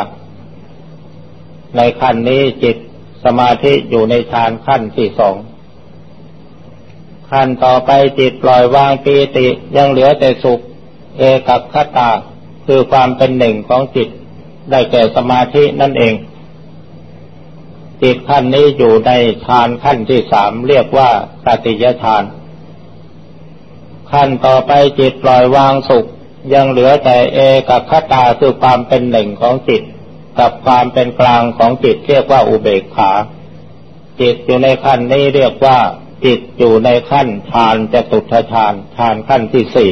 ในขั้นนี้จิตสมาธิอยู่ในฌานขั้นที่สองขั้นต่อไปจิตปล่อยวางปีติยังเหลือแต่สุข เอกับคตาคือความเป็นหนึ่งของจิต ได้แก่สมาธินั่นเอง จิตขั้นนี้อยู่ในฌานขั้นที่สามเรียกว่าสติยฌาน ขั้นต่อไปจิตปล่อยวางสุข ยังเหลือแต่เอกับคตาคือความเป็นหนึ่งของจิต กับความเป็นกลางของจิตเรียกว่าอุเบกขา จิตอยู่ในขั้นนี้เรียกว่า จิตอยู่ในขั้นฌานจะตุทฌานฌานขั้นที่สี่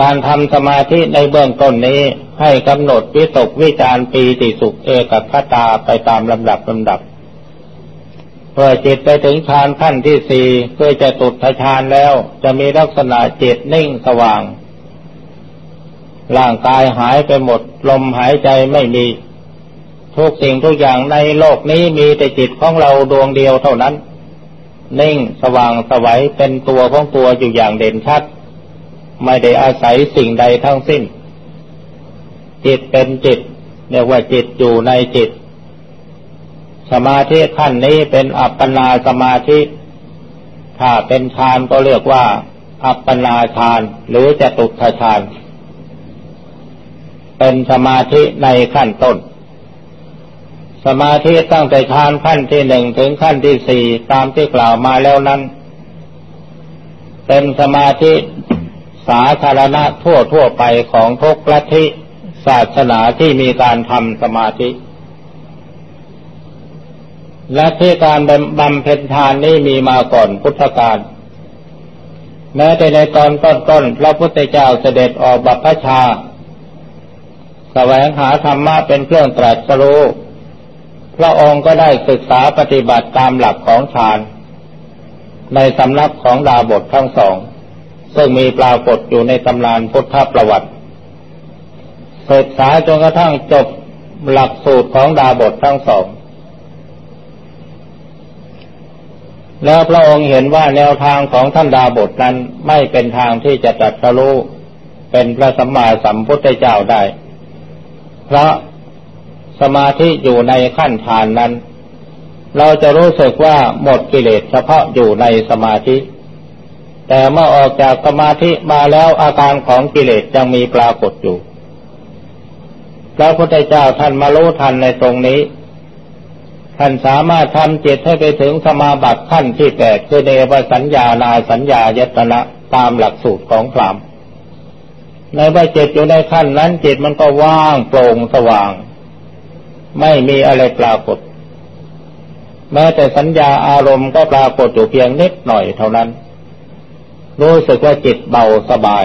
การทำสมาธิในเบื้องต้นนี้ให้กำหนดวิตกวิจารปีติสุขเอกัคตาไปตามลำดับลำดับเพื่อจิตไปถึงฌานขั้นที่สี่เพื่อจะตุทฌานแล้ว จะมีลักษณะจิตนิ่งสว่าง ร่างกายหายไปหมด ลมหายใจไม่มี ทุกสิ่งทุกอย่างในโลกนี้มีแต่จิตของเราดวงเดียวเท่านั้น นิ่งสว่างสวัยเป็นตัวของตัวอยู่อย่างเด่นชัด ไม่ได้อาศัยสิ่งใดทั้งสิ้น จิตเป็นจิตเรียกว่าจิตอยู่ในจิต สมาธิขั้นนี้เป็นอัปปนาสมาธิ ถ้าเป็นฌานก็เรียกว่า อัปปนาฌานหรือจะตุทฌาน เป็นสมาธิในขั้นต้น สมาธิตั้งแต่ฌานขั้นที่หนึ่งถึงขั้นที่สี่ตามที่กล่าวมาแล้วนั้น เป็นสมาธิสาธารณะทั่วทั่วไปของทุกลัทธิศาสนาที่มีการทำสมาธิ และที่การบำเพ็ญทานนี้มีมาก่อนพุทธกาลแม้แต่ในตอนต้นๆพระพุทธเจ้าเสด็จออกบัพพชา แสวงหาธรรมะเป็นเครื่องตรัสรู้พระองค์ก็ได้ศึกษาปฏิบัติตามหลักของฌานในสำนักของดาบททั้งสอง ซึ่งมีปรากฏอยู่ในตำนานพุทธประวัติศึกษาจนกระทั่งจบหลักสูตรของดาบททั้งสอง แล้วพระองค์เห็นว่าแนวทางของท่านดาบทนั้นไม่เป็นทางที่จะจัดสรู้เป็นพระสัมมาสัมพุทธเจ้าได้ เพราะสมาธิอยู่ในขั้นฌานนั้น เราจะรู้สึกว่าหมดกิเลสเฉพาะอยู่ในสมาธิ แต่เมื่อออกจากสมาธิมาแล้วอาการของกิเลสยังมีปรากฏอยู่พระพุทธเจ้าท่านมารู้ทันในตรงนี้ ท่านสามารถทำจิตให้ไปถึงสมาบัติขั้นที่แปดคือเนวสัญญานาสัญญายตนะตามหลักสูตรของพราม ในว่าจิตอยู่ในขั้นนั้นจิตมันก็ว่างโปร่งสว่าง ไม่มีอะไรปรากฏ แม้แต่สัญญาอารมณ์ก็ปรากฏอยู่เพียงนิดหน่อยเท่านั้น รู้สึกว่าจิตเบาสบาย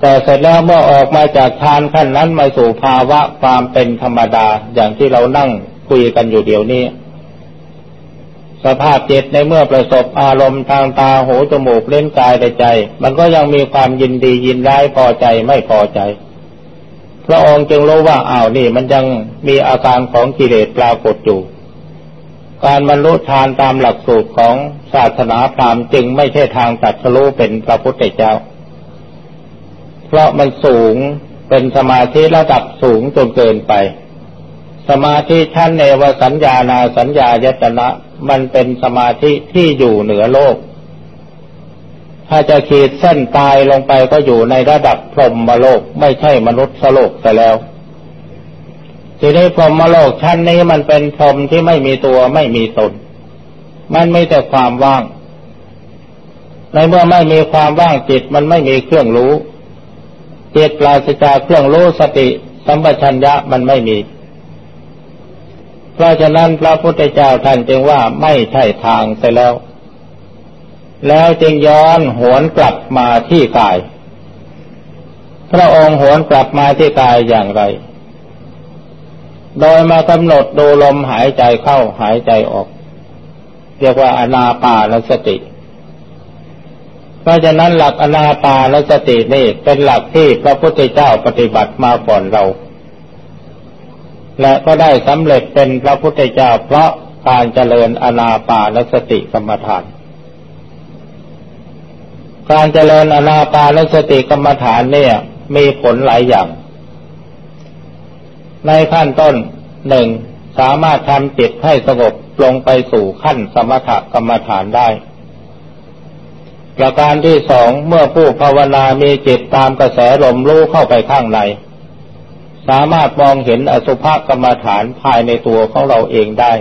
แต่เสร็จแล้วเมื่อออกมาจากทานขั้นนั้นมาสู่ภาวะความเป็นธรรมดาอย่างที่เรานั่งคุยกันอยู่เดี๋ยวนี้ สภาพจิตในเมื่อประสบอารมณ์ทางตาหูจมูกเล่นกายใจ มันก็ยังมีความยินดียินร้ายพอใจไม่พอใจ พระองค์จึงรู้ว่าอ้าวนี่มันยังมีอาการของกิเลสปรากฏอยู่การบรรลุทานตามหลักสูตรของศาสนาพราหมณ์จึงไม่ใช่ทางตัดสู้เป็นพระพุทธเจ้า เพราะมันสูงเป็นสมาธิระดับสูงจนเกินไป สมาธิชั้นเนวสัญญานาสัญญายตนะ มันเป็นสมาธิที่อยู่เหนือโลก ถ้าจะขีดเส้นตายลงไปก็อยู่ในระดับพรหมโลกไม่ใช่มนุษย์โลกแต่แล้ว ทีนี้พรหมโลกชั้นนี้มันเป็นพรหมที่ไม่มีตัวไม่มีตน มันไม่แต่ความว่าง ในเมื่อไม่มีความว่างจิตมันไม่มีเครื่องรู้จิตปราศจากเครื่องรู้สติ สัมปชัญญะมันไม่มี เพราะฉะนั้นพระพุทธเจ้าท่านจึงว่าไม่ใช่ทางไปแล้ว แล้วจึงย้อนหวนกลับมาที่กาย พระองค์หวนกลับมาที่กายอย่างไร โดยมากำหนดดูลมหายใจเข้าหายใจออก เรียกว่าอนาปานสติเพราะฉะนั้นหลักอนาปานสตินี่เป็นหลักที่พระพุทธเจ้าปฏิบัติมาก่อนเรา และก็ได้สำเร็จเป็นพระพุทธเจ้าเพราะการเจริญอนาปานสติกรรมฐาน การเจริญอนาปานสติกรรมฐานเนี่ย มีผลหลายอย่าง ในขั้นต้นหนึ่งสามารถทำจิตให้สงบลงไปสู่ขั้นสมถกรรมฐานได้ ประการที่สองเมื่อผู้ภาวนามีจิตตามกระแสลมรู้เข้าไปข้างใน สามารถมองเห็นอสุภกรรมฐานภายในตัวของเราเองได้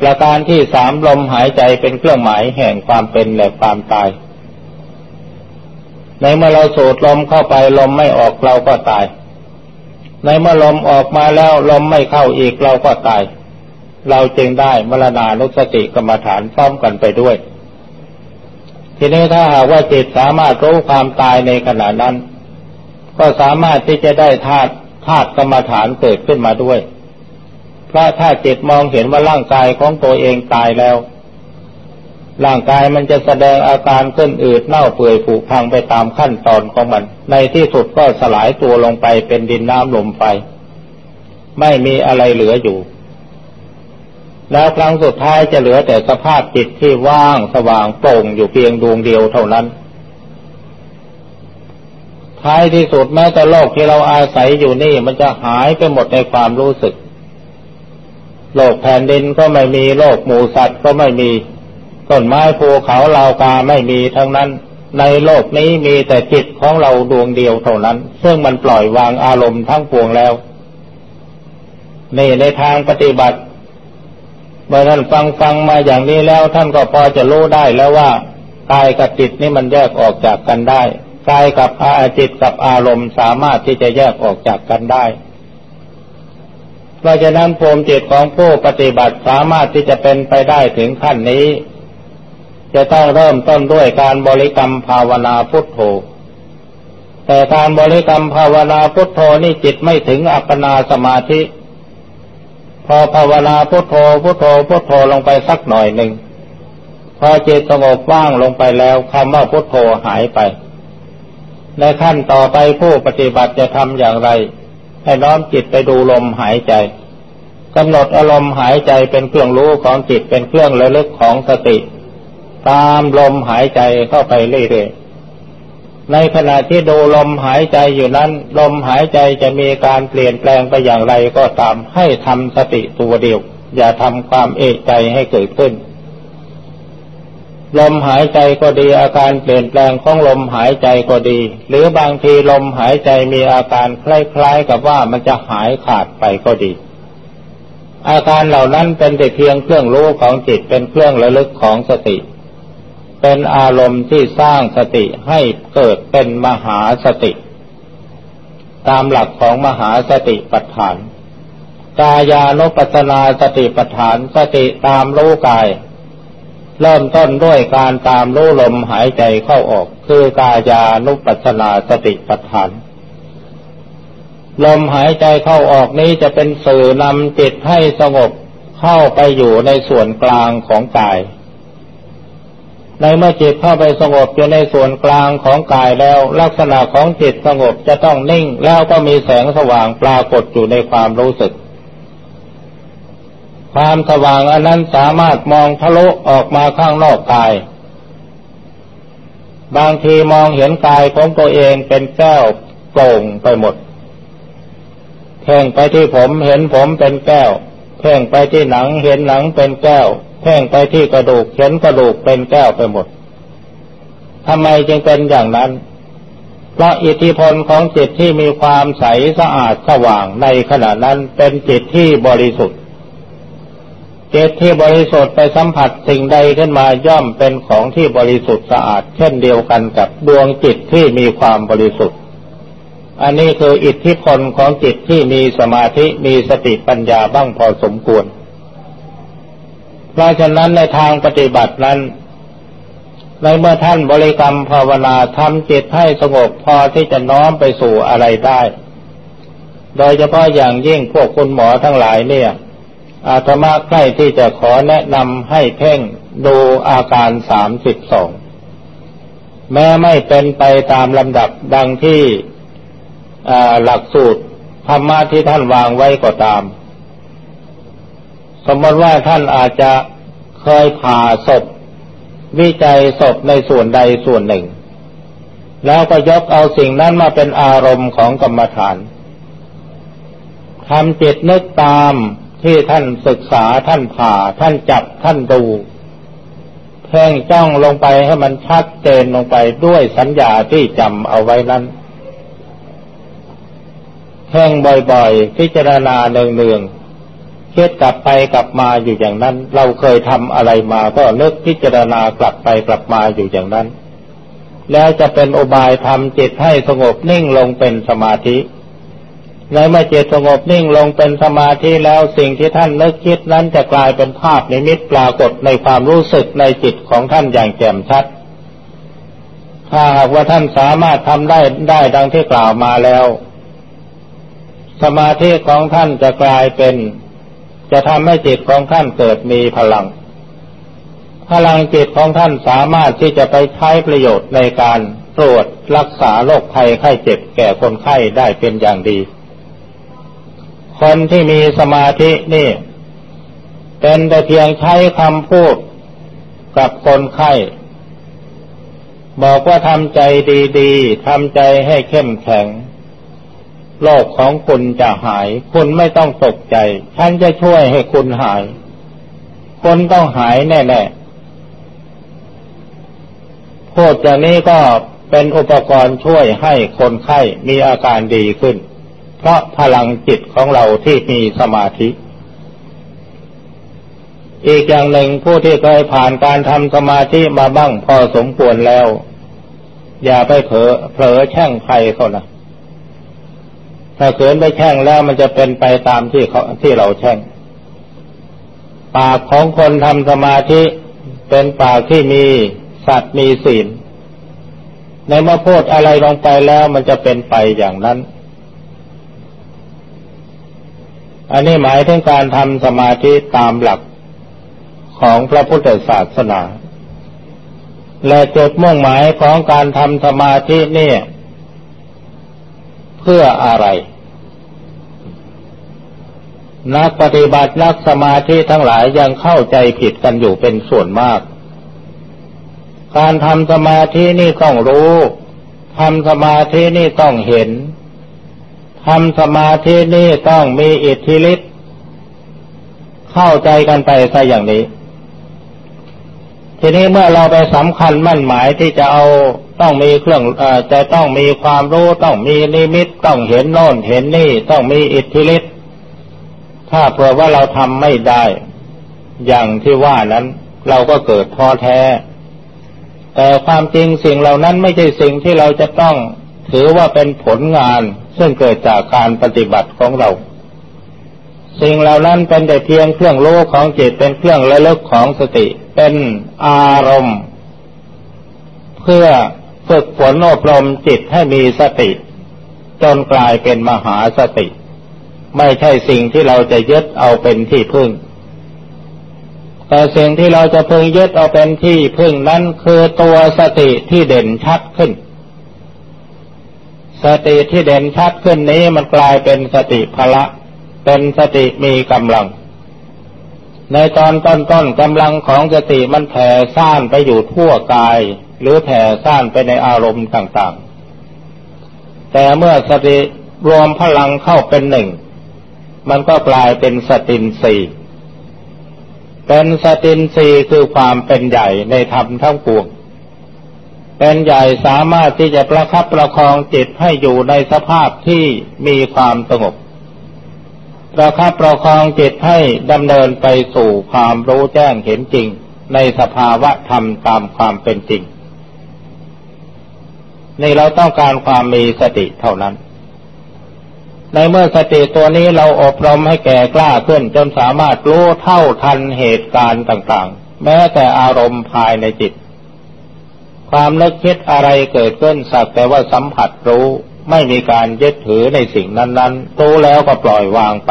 ประการที่สามลมหายใจเป็นเครื่องหมายแห่งความเป็นและความตาย ในเมื่อเราสูดลมเข้าไปลมไม่ออกเราก็ตาย ในเมื่อลมออกมาแล้วลมไม่เข้าอีกเราก็ตาย เราจึงได้มรณานุสติกรรมฐานพร้อมกันไปด้วย ทีนี้ถ้าหากว่าจิตสามารถรู้ความตายในขณะนั้น ก็สามารถที่จะได้ธาตุธาตุกรรมฐานเกิดขึ้นมาด้วย เพราะถ้าจิตมองเห็นว่าร่างกายของตัวเองตายแล้ว ร่างกายมันจะแสดงอาการขึ้นอืดเน่าเปื่อยผุพังไปตามขั้นตอนของมัน ในที่สุดก็สลายตัวลงไปเป็นดินน้ำลมไฟ ไม่มีอะไรเหลืออยู่ แล้วครั้งสุดท้ายจะเหลือแต่สภาพจิตที่ว่างสว่างโปร่งอยู่เพียงดวงเดียวเท่านั้น ท้ายที่สุดแม้แต่โลกที่เราอาศัยอยู่นี่ มันจะหายไปหมดในความรู้สึก โลกแผ่นดินก็ไม่มีโลกหมูสัตว์ก็ไม่มีต้นไม้ภูเขาลาวกาไม่มีทั้งนั้น ในโลกนี้มีแต่จิตของเราดวงเดียวเท่านั้น ซึ่งมันปล่อยวางอารมณ์ทั้งปวงแล้วนี่ในทางปฏิบัติเมื่อท่านฟังฟังมาอย่างนี้แล้วท่านก็พอจะรู้ได้แล้วว่ากายกับจิตนี่มันแยกออกจากกันได้ กายกับอาจิตกับอารมณ์สามารถที่จะแยกออกจากกันได้ เพราะฉะนั้นภูมิจิตของผู้ปฏิบัติสามารถที่จะเป็นไปได้ถึงขั้นนี้ จะต้องเริ่มต้นด้วยการบริกรรมภาวนาพุทโธ แต่การบริกรรมภาวนาพุทโธนี่จิตไม่ถึงอัปปนาสมาธิ พอภาวนาพุทโธพุทโธพุทโธลงไปสักหน่อยหนึ่งพอจิตสงบว่างลงไปแล้วคำว่าพุทโธหายไป ในขั้นต่อไปผู้ปฏิบัติจะทำอย่างไร ให้น้อมจิตไปดูลมหายใจกำหนดอารมณ์หายใจเป็นเครื่องรู้ของจิตเป็นเครื่องระลึกของสติ ตามลมหายใจเข้าไปเรื่อยๆในขณะที่ดูลมหายใจอยู่นั้น ลมหายใจจะมีการเปลี่ยนแปลงไปอย่างไรก็ตามให้ทำสติตัวเดียว อย่าทำความเอกใจให้เกิดขึ้น ลมหายใจก็ดีอาการเปลี่ยนแปลงของลมหายใจก็ดี หรือบางทีลมหายใจมีอาการคล้ายๆกับว่ามันจะหายขาดไปก็ดี อาการเหล่านั้นเป็นแต่เพียงเครื่องรู้ของจิตเป็นเครื่องระลึกของสติ เป็นอารมณ์ที่สร้างสติให้เกิดเป็นมหาสติ ตามหลักของมหาสติปัฏฐานกายานุปัสนาสติปัฏฐานสติตามรู้กาย เริ่มต้นด้วยการตามรู้ลมหายใจเข้าออก คือกายานุปัสนาสติปัฏฐาน ลมหายใจเข้าออกนี้จะเป็นสื่อนำจิตให้สงบเข้าไปอยู่ในส่วนกลางของกาย ในเมื่อจิตเข้าไปสงบอยู่ในส่วนกลางของกายแล้ว ลักษณะของจิตสงบจะต้องนิ่งแล้วก็มีแสงสว่างปรากฏอยู่ในความรู้สึก ความสว่างอันนั้นสามารถมองทะลุออกมาข้างนอกกาย บางทีมองเห็นกายของตัวเองเป็นแก้วโปร่งไปหมดเพ่งไปที่ผมเห็นผมเป็นแก้วเพ่งไปที่หนังเห็นหนังเป็นแก้วเพ่งไปที่กระดูกเห็นกระดูกเป็นแก้วไปหมดทำไมจึงเป็นอย่างนั้น เพราะอิทธิพลของจิตที่มีความใสสะอาดสว่างในขณะนั้นเป็นจิตที่บริสุทธิ์ จิตที่บริสุทธิ์ไปสัมผัสสิ่งใดขึ้นมาย่อมเป็นของที่บริสุทธิ์สะอาด เช่นเดียวกันกับดวงจิตที่มีความบริสุทธิ์ อันนี้คืออิทธิพลของจิตที่มีสมาธิมีสติปัญญาบ้างพอสมควร เพราะฉะนั้นในทางปฏิบัตินั้นในเมื่อท่านบริกรรมภาวนาทำจิตให้สงบพอที่จะน้อมไปสู่อะไรได้ โดยเฉพาะอย่างยิ่งพวกคุณหมอทั้งหลายเนี่ย อาตมาใกล้ที่จะขอแนะนำให้เพ่งดูอาการสามสิบสองแม้ไม่เป็นไปตามลำดับดังที่หลักสูตรธรรมะที่ท่านวางไว้ก็ตาม สมมติว่าท่านอาจจะเคยผ่าศพ วิจัยศพในส่วนใดส่วนหนึ่ง แล้วก็ยกเอาสิ่งนั้นมาเป็นอารมณ์ของกรรมฐานทำจิตนึกตาม ที่ท่านศึกษาท่านผ่า ท่านจับท่านดูเพ่งจ้องลงไปให้มันชัดเจนลงไปด้วยสัญญาที่จำเอาไว้นั้นแห่งบ่อยๆ พิจารณาเนืองๆคิดกลับไปกลับมาอยู่อย่างนั้น เราเคยทำอะไรมาก็นึกพิจารณากลับไปกลับมาอยู่อย่างนั้น แล้วจะเป็นอบายทำจิตให้สงบนิ่งลงเป็นสมาธิ ในเมื่อจิตสงบนิ่งลงเป็นสมาธิแล้วสิ่งที่ท่านนึกคิดนั้นจะกลายเป็นภาพนิมิตปรากฏในความรู้สึกในจิตของท่านอย่างแจ่มชัด ถ้าหากว่าท่านสามารถทำได้ได้ดังที่กล่าวมาแล้ว สมาธิของท่านจะกลายเป็น จะทำให้จิตของท่านเกิดมีพลัง พลังจิตของท่านสามารถที่จะไปใช้ประโยชน์ในการตรวจรักษาโรคภัยไข้เจ็บแก่คนไข้ได้เป็นอย่างดี คนที่มีสมาธินี่ เป็นแต่เพียงใช้คำพูดกับคนไข้ บอกว่าทำใจดีๆทำใจให้เข้มแข็งโรคของคุณจะหาย คุณไม่ต้องตกใจ ฉันจะช่วยให้คุณหายคุณต้องหายแน่ๆพูดอย่างนี้ก็เป็นอุปกรณ์ช่วยให้คนไข้มีอาการดีขึ้น เพราะพลังจิตของเราที่มีสมาธิ อีกอย่างหนึ่งผู้ที่เคยผ่านการทำสมาธิมาบ้างพอสมควรแล้ว อย่าไปเผลอเผลอแช่งใครเขานะถ้าเกินไปแช่งแล้วมันจะเป็นไปตามที่เขาที่เราแช่ง ปากของคนทำสมาธิเป็นปากที่มีสัตว์มีศีลในเมื่อพูดอะไรลงไปแล้วมันจะเป็นไปอย่างนั้น อันนี้หมายถึงการทำสมาธิตามหลักของพระพุทธศาสนา และจุดมุ่งหมายของการทำสมาธินี่เพื่ออะไร นักปฏิบัตินักสมาธิทั้งหลายยังเข้าใจผิดกันอยู่เป็นส่วนมาก การทำสมาธินี่ต้องรู้ทำสมาธินี่ต้องเห็น ทำสมาธินี่ต้องมีอิทธิฤทธิ์เข้าใจกันไปซะอย่างนี้ ทีนี้เมื่อเราไปสำคัญมั่นหมายที่จะเอาต้องมีเครื่องอจะต้องมีความรู้ต้องมีนิมิตต้องเห็นโน่นเห็นนี่ต้องมีอิทธิฤทธิ์ถ้าเผื่อว่าเราทำไม่ได้ อย่างที่ว่านั้นเราก็เกิดท้อแท้ แต่ความจริงสิ่งเหล่านั้นไม่ใช่สิ่งที่เราจะต้องถือว่าเป็นผลงาน ซึ่งเกิดจากการปฏิบัติของเรา สิ่งเหล่านั้นเป็นแต่เพียงเครื่องรู้ของจิตเป็นเครื่องระลึกของสติ เป็นอารมณ์ เพื่อฝึกฝนอบรมจิตให้มีสติ จนกลายเป็นมหาสติ ไม่ใช่สิ่งที่เราจะยึดเอาเป็นที่พึ่ง แต่สิ่งที่เราจะพึงยึดเอาเป็นที่พึ่งนั้นคือตัวสติที่เด่นชัดขึ้น สติที่เด่นชัดขึ้นนี้มันกลายเป็นสติพละ เป็นสติมีกำลัง ในตอนต้นๆกำลังของสติมันแผ่ซ่านไปอยู่ทั่วกาย หรือแผ่ซ่านไปในอารมณ์ต่างๆ แต่เมื่อสติรวมพลังเข้าเป็นหนึ่ง มันก็กลายเป็นสตินสีเป็นสตินสีคือความเป็นใหญ่ในธรรมทั้งปวง เป็นใหญ่สามารถที่จะประคับประคองจิตให้อยู่ในสภาพที่มีความสงบ ประคับประคองจิตให้ดำเนินไปสู่ความรู้แจ้งเห็นจริง ในสภาวะธรรมตามความเป็นจริง นี่เราต้องการความมีสติเท่านั้น ในเมื่อสติตัวนี้เราอบรมให้แก่กล้าขึ้นจนสามารถรู้เท่าทันเหตุการณ์ต่าง ๆ แม้แต่อารมณ์ภายในจิต ความนึกคิดอะไรเกิดขึ้นสักแต่ว่าสัมผัสรู้ ไม่มีการยึดถือในสิ่งนั้นๆ รู้แล้วก็ปล่อยวางไป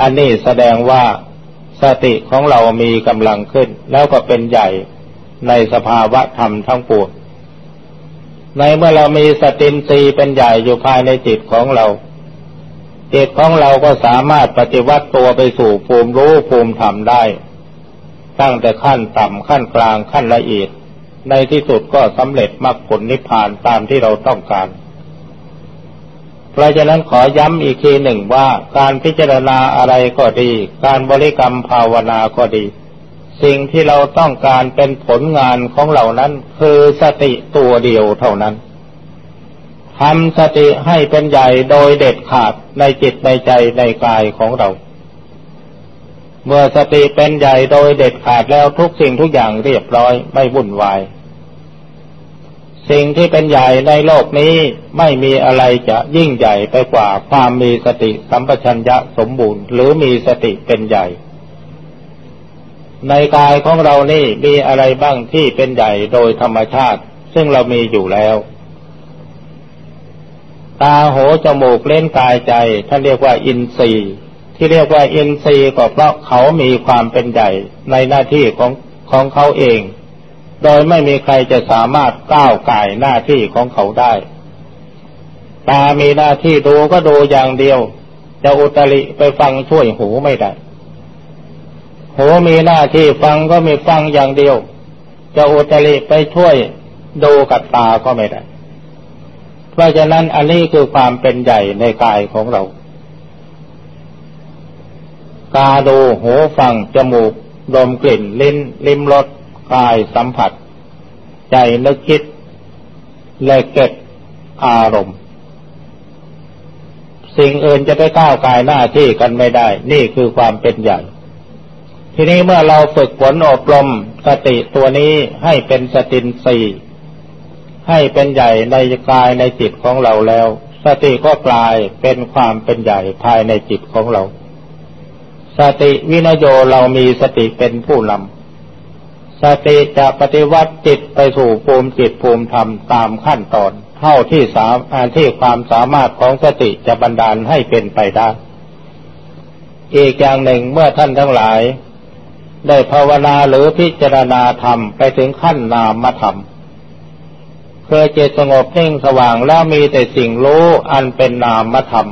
อันนี้แสดงว่าสติของเรามีกำลังขึ้น แล้วก็เป็นใหญ่ในสภาวะธรรมทั้งปวงในเมื่อเรามีสตินรีเป็นใหญ่อยู่ภายในจิตของเรา จิตของเราก็สามารถปฏิวัติตัวไปสู่ภูมิรู้ภูมิธรรมได้ ตั้งแต่ขั้นต่ำขั้นกลางขั้นละเอียด ในที่สุดก็สำเร็จมรรคผลนิพพานตามที่เราต้องการ เพราะฉะนั้นขอย้ำอีกทีหนึ่งว่าการพิจารณาอะไรก็ดี การบริกรรมภาวนาก็ดี สิ่งที่เราต้องการเป็นผลงานของเหล่านั้นคือสติตัวเดียวเท่านั้นทำสติให้เป็นใหญ่โดยเด็ดขาดในจิตในใจในกายของเรา เมื่อสติเป็นใหญ่โดยเด็ดขาดแล้วทุกสิ่งทุกอย่างเรียบร้อยไม่วุ่นวาย สิ่งที่เป็นใหญ่ในโลกนี้ไม่มีอะไรจะยิ่งใหญ่ไปกว่าความมีสติสัมปชัญญะสมบูรณ์ หรือมีสติเป็นใหญ่ ในกายของเรานี่มีอะไรบ้างที่เป็นใหญ่โดยธรรมชาติ ซึ่งเรามีอยู่แล้ว ตาหูจมูกเล่นกายใจท่านเรียกว่าอินทรีย์ที่เรียกว่าอินทรีย์ก็เพราะเขามีความเป็นใหญ่ในหน้าที่ของของเขาเอง โดยไม่มีใครจะสามารถก้าวไก่หน้าที่ของเขาได้ ตามีหน้าที่ดูก็ดูอย่างเดียว จะอุตริไปฟังช่วยหูไม่ได้ หูมีหน้าที่ฟังก็มีฟังอย่างเดียว จะอุตริไปช่วยดูกับตาก็ไม่ได้ เพราะฉะนั้นอันนี้คือความเป็นใหญ่ในกายของเรา ตาดูหูฟัง จมูก ดมกลิ่น ลิ้น ลิ้มรส กายสัมผัส ใจนึกคิด และเก็บอารมณ์ สิ่งอื่นจะไปก้าวกายหน้าที่กันไม่ได้ นี่คือความเป็นใหญ่ ทีนี้เมื่อเราฝึกฝนอบรมสติตัวนี้ให้เป็นสตินสีให้เป็นใหญ่ในกายในจิตของเราแล้ว สติก็กลายเป็นความเป็นใหญ่ภายในจิตของเรา สติวินโยเรามีสติเป็นผู้นำ สติจะปฏิวัติจิตไปสู่ภูมิจิตภูมิธรรมตามขั้นตอน เท่าที่สามที่ความสามารถของสติจะบันดาลให้เป็นไปได้ อีกอย่างหนึ่งเมื่อท่านทั้งหลาย ได้ภาวนาหรือพิจารณาธรรมไปถึงขั้นนามธรรมเคยจิตสงบเพ่งสว่างแล้วมีแต่สิ่งรู้อันเป็นนามธรรม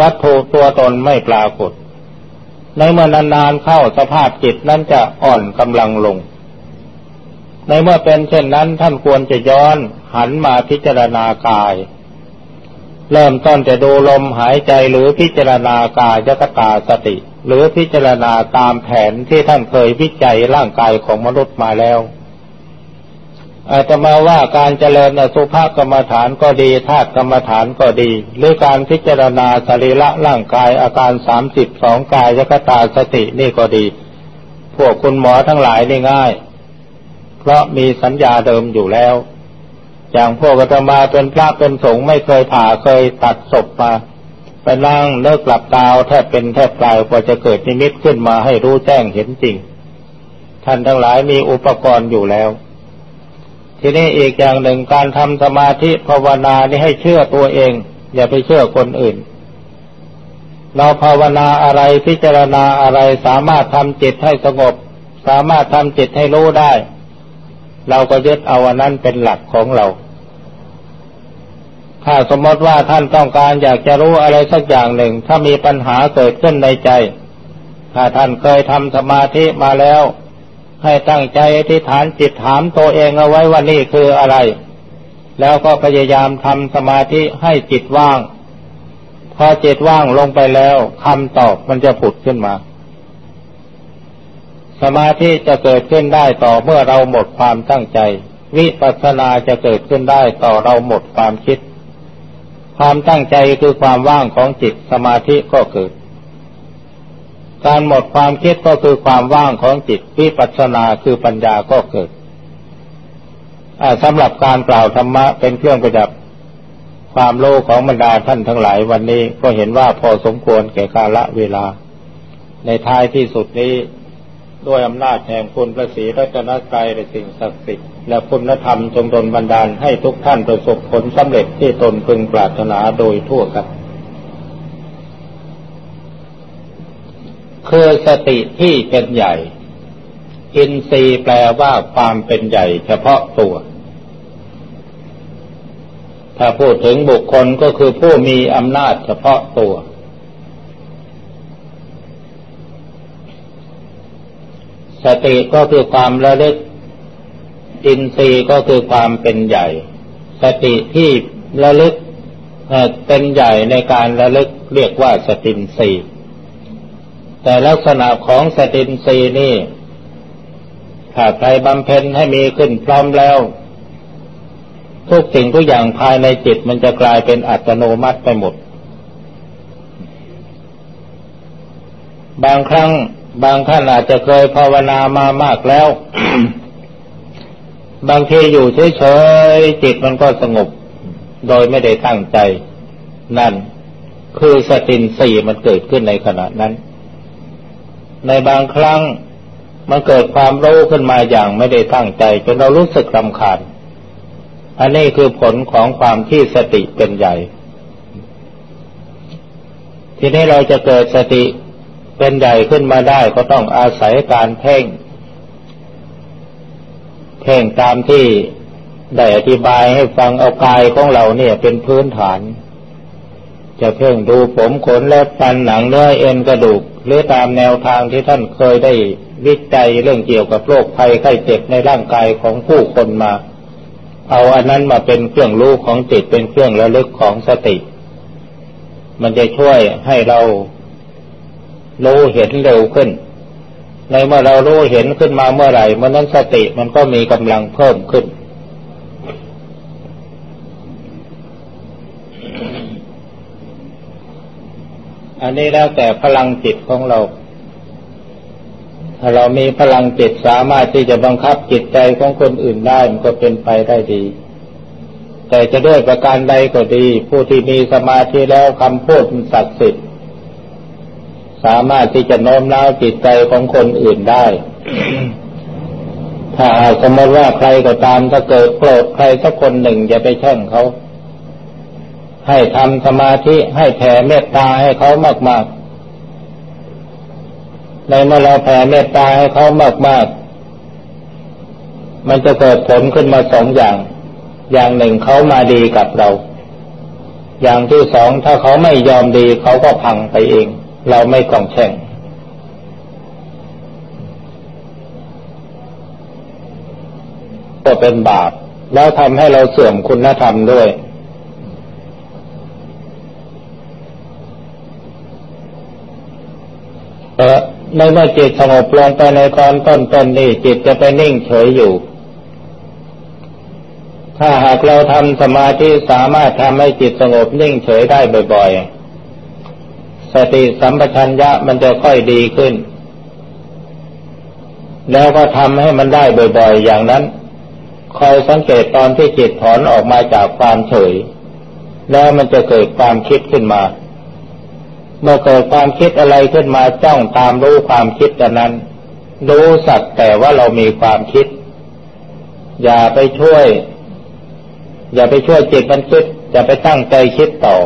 วัตถุตัวตนไม่ปรากฏ ในเมื่อนานๆเข้าสภาพจิตนั้นจะอ่อนกำลังลง ในเมื่อเป็นเช่นนั้นท่านควรจะย้อนหันมาพิจารณากาย เริ่มต้นจะดูลมหายใจหรือพิจารณากายยกตาสติ หรือพิจารณาตามแผนที่ท่านเคยวิจัยร่างกายของมนุษย์มาแล้ว อาตมาว่าการเจริญอสุภกรรมฐานก็ดีธาตุกรรมฐานก็ดี หรือการพิจารณาสรีระร่างกายอาการสามสิบสองกายยคตาสตินี่ก็ดี พวกคุณหมอทั้งหลายนี่ง่าย เพราะมีสัญญาเดิมอยู่แล้ว อย่างพวกอาตมาเป็นพระเป็นสงฆ์ไม่เคยผ่าเคยตัดศพมาไปนั่งเลิกหลับตาแทบเป็นแทบตายกว่าจะเกิดนิมิตขึ้นมาให้รู้แจ้งเห็นจริง ท่านทั้งหลายมีอุปกรณ์อยู่แล้ว ทีนี้อีกอย่างหนึ่งการทำสมาธิภาวนานี่ให้เชื่อตัวเอง อย่าไปเชื่อคนอื่น เราภาวนาอะไรพิจารณาอะไรสามารถทำจิตให้สงบ สามารถทำจิตให้รู้ได้ เราก็ยึดเอาอันนั้นเป็นหลักของเรา ถ้าสมมติว่าท่านต้องการอยากจะรู้อะไรสักอย่างหนึ่ง ถ้ามีปัญหาเกิดขึ้นในใจ ถ้าท่านเคยทำสมาธิมาแล้ว ให้ตั้งใจอธิษฐานจิตถามตัวเองเอาไว้ว่านี่คืออะไร แล้วก็พยายามทำสมาธิให้จิตว่าง พอจิตว่างลงไปแล้วคำตอบมันจะผุดขึ้นมา สมาธิจะเกิดขึ้นได้ต่อเมื่อเราหมดความตั้งใจ วิปัสสนาจะเกิดขึ้นได้ต่อเราหมดความคิด ความตั้งใจคือความว่างของจิตสมาธิก็เกิด การหมดความคิดก็คือความว่างของจิตวิปัสสนาคือปัญญาก็เกิดสำหรับการกล่าวธรรมะเป็นเครื่องประดับความโลภของบรรดาท่านทั้งหลายวันนี้ก็เห็นว่าพอสมควรแก่กาละเวลา ในท้ายที่สุดนี้ด้วยอำนาจแห่งคุณพระศรีรัตนตรัยและสิ่งศักดิ์สิทธิ์และคุณธรรมจงดลบันดาลให้ทุกท่านประสบผลสำเร็จที่ตนพึงปรารถนาโดยทั่วกัน คือสติที่เป็นใหญ่ อินทรีย์แปลว่าความเป็นใหญ่เฉพาะตัว ถ้าพูดถึงบุคคลก็คือผู้มีอำนาจเฉพาะตัว สติก็คือความระลึก อินทรีย์ก็คือความเป็นใหญ่ สติที่ระลึกเป็นใหญ่ในการระลึกเรียกว่าสตินทรีย์ แต่ลักษณะของสตินรีนี่ ถ้าใครบำเพ็ญให้มีขึ้นพร้อมแล้ว ทุกสิ่งทุกอย่างภายในจิตมันจะกลายเป็นอัตโนมัติไปหมด บางครั้งบางท่านอาจจะเคยภาวนามามากแล้ว บางทีอยู่เฉยๆจิตมันก็สงบ โดยไม่ได้ตั้งใจ นั่นคือสตินสีมันเกิดขึ้นในขณะนั้น ในบางครั้งมันเกิดความรู้ขึ้นมาอย่างไม่ได้ตั้งใจจนเรารู้สึกรำคาญ อันนี้คือผลของความที่สติเป็นใหญ่ ทีนี้เราจะเกิดสติเป็นใหญ่ขึ้นมาได้ก็ต้องอาศัยการเพ่ง เพ่งตามที่ได้อธิบายให้ฟังเอากายของเราเนี่ยเป็นพื้นฐาน จะเพ่งดูผมขนและฟันหนังเนื้อเอ็นกระดูก หรือตามแนวทางที่ท่านเคยได้วิจัยเรื่องเกี่ยวกับโรคภัยไข้เจ็บในร่างกายของผู้คนมา เอาอันนั้นมาเป็นเครื่องรู้ของจิตเป็นเครื่องระลึกของสติ มันจะช่วยให้เรารู้เห็นเร็วขึ้น ในเมื่อเรารู้เห็นขึ้นมาเมื่อไหร่เมื่อนั้นสติมันก็มีกำลังเพิ่มขึ้น อันนี้แล้วแต่พลังจิตของเรา ถ้าเรามีพลังจิตสามารถที่จะบังคับจิตใจของคนอื่นได้มันก็เป็นไปได้ดี แต่จะด้วยประการใดก็ดี ผู้ที่มีสมาธิแล้วคำพูดศักดิ์สิทธิ์สามารถที่จะโน้มน้าวจิตใจของคนอื่นได้ ถ้าสมมติว่าใครก็ตามถ้าเกิดโกรธใครสักคนหนึ่งอย่าไปแช่งเขา ให้ทำสมาธิให้แผ่เมตตาให้เขามากๆ ในเมื่อเราแผ่เมตตาให้เขามากๆ มันจะเกิดผลขึ้นมาสองอย่าง อย่างหนึ่งเขามาดีกับเรา อย่างที่สองถ้าเขาไม่ยอมดีเขาก็พังไปเอง เราไม่ต้องแช่งก็เป็นบาป แล้วทำให้เราเสื่อมคุณธรรมด้วย ในเมื่อจิตสงบลงไปในตอนต้นต้นนี่จิตจะไปนิ่งเฉยอยู่ ถ้าหากเราทำสมาธิสามารถทำให้จิตสงบนิ่งเฉยได้บ่อยๆ สติสัมปชัญญะมันจะค่อยดีขึ้น แล้วก็ทำให้มันได้บ่อยๆ อย่างนั้น คอยสังเกตตอนที่จิตถอนออกมาจากความเฉย แล้วมันจะเกิดความคิดขึ้นมา เมื่อเกิดความคิดอะไรขึ้นมาจ้องตามรู้ความคิดอันนั้น รู้สักแต่ว่าเรามีความคิด อย่าไปช่วย อย่าไปช่วยจิตมันคิด อย่าไปตั้งใจคิดต่อ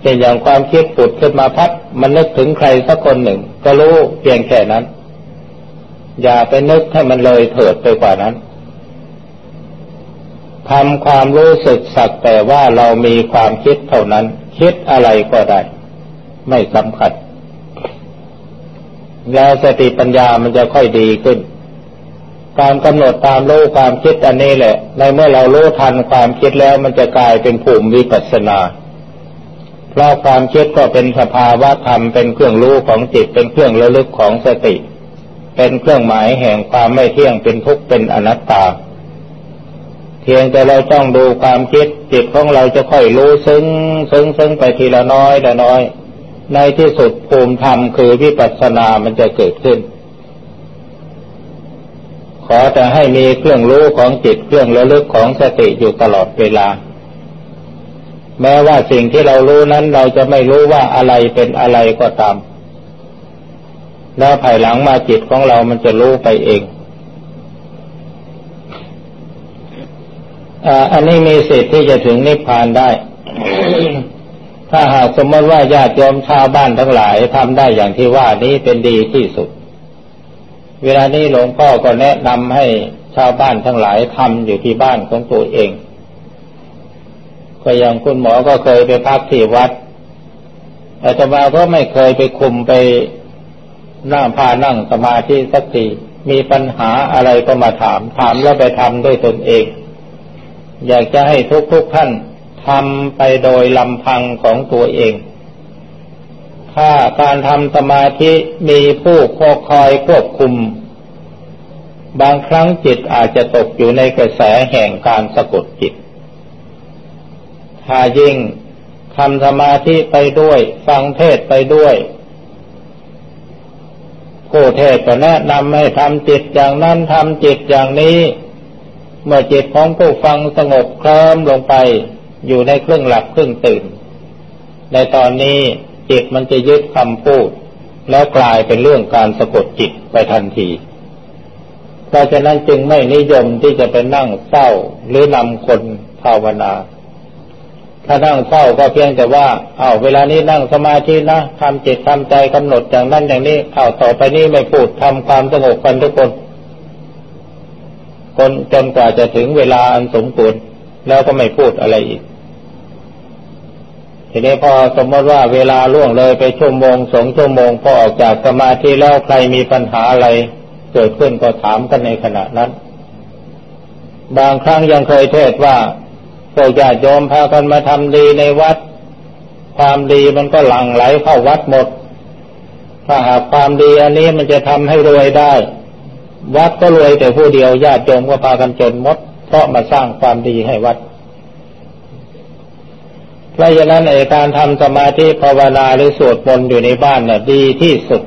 เช่นอย่างความคิดปุดขึ้นมาพัดมันนึกถึงใครสักคนหนึ่ง ก็รู้เพียงแค่นั้น อย่าไปนึกให้มันเลยเถิดไปกว่านั้นทำความรู้สึกสักแต่ว่าเรามีความคิดเท่านั้น คิดอะไรก็ได้ ไม่สำคัญ แล้วสติปัญญามันจะค่อยดีขึ้น การกำหนดตามรู้ความคิดอันนี้แหละ ในเมื่อเรารู้ทันความคิดแล้วมันจะกลายเป็นภูมิวิปัสสนาเพราะความคิดก็เป็นสภาวะธรรมเป็นเครื่องรู้ของจิตเป็นเครื่องระลึกของสติ เป็นเครื่องหมายแห่งความไม่เที่ยงเป็นทุกข์เป็นอนัตตา เพียงแต่เราจ้องดูความคิดจิตของเราจะค่อยรู้ซึ้งซึ้งซึ้งไปทีละน้อยละน้อย ในที่สุดภูมิธรรมคือวิปัสสนามันจะเกิดขึ้น ขอแต่ให้มีเครื่องรู้ของจิตเครื่องระลึกของสติอยู่ตลอดเวลา แม้ว่าสิ่งที่เรารู้นั้นเราจะไม่รู้ว่าอะไรเป็นอะไรก็ตาม แล้วภายหลังมาจิตของเรามันจะรู้ไปเอง อันนี้มีสิทธิ์ที่จะถึงนิพพานได้ ถ้าหากสมมติว่าญาติโยมชาวบ้านทั้งหลายทำได้อย่างที่ว่านี้เป็นดีที่สุด เวลานี้หลวงพ่อก็แนะนำให้ชาวบ้านทั้งหลายทำอยู่ที่บ้านของตัวเอง ก็อย่างคุณหมอก็เคยไปพักที่วัดแต่ตมาก็ไม่เคยไปคุมไปนั่งพานั่งสมาธิสักทีมีปัญหาอะไรก็มาถาม ถามแล้วไปทำด้วยตนเอง อยากจะให้ทุกทุกท่านทำไปโดยลำพังของตัวเอง ถ้าการทำสมาธิมีผู้คอยควบคุม บางครั้งจิตอาจจะตกอยู่ในกระแสแห่งการสะกดจิต ถ้ายิ่งทำสมาธิไปด้วย ฟังเทศไปด้วยผู้เทศก็แนะนำให้ทำจิตอย่างนั้นทำจิตอย่างนี้ เมื่อจิตของผู้ฟังสงบเคลิ้มลงไป อยู่ในเครึ่องหลับเครึ่องตื่น ในตอนนี้จิตมันจะยึดคำพูด แล้วกลายเป็นเรื่องการสะกดจิตไปทันทีเพราะฉะนั้นจึงไม่นิยมที่จะไปนั่งเศร้าหรือนำคนภาวนา ถ้านั่งเศร้าก็เพียงแต่ว่า เอาเวลานี้นั่งสมาธินะทำจิตทำใจกำหนดอย่างนั้นอย่างนี้เอาต่อไปนี้ไม่พูดทำความสงบกันทุกคน คนจนกว่าจะถึงเวลาอันสมควรแล้วก็ไม่พูดอะไรอีก ทีนี้พอสมมติว่าเวลาล่วงเลยไปชั่วโมงสองชั่วโมงพอออกจากสมาธิแล้วใครมีปัญหาอะไร เกิดขึ้นก็ถามกันในขณะนั้น บางครั้งยังเคยเทศว่าพวกญาติโยมพากันมาทำดีในวัด ความดีมันก็หลั่งไหลเข้าวัดหมด ถ้าหากความดีอันนี้มันจะทำให้รวยได้ วัดก็รวยแต่ผู้เดียวญาติโยมก็พากันจนหมด เพราะมาสร้างความดีให้วัดเพราะฉะนั้นในการทำสมาธิภาวนาหรือสวดมนต์อยู่ในบ้านน่ะดีที่สุด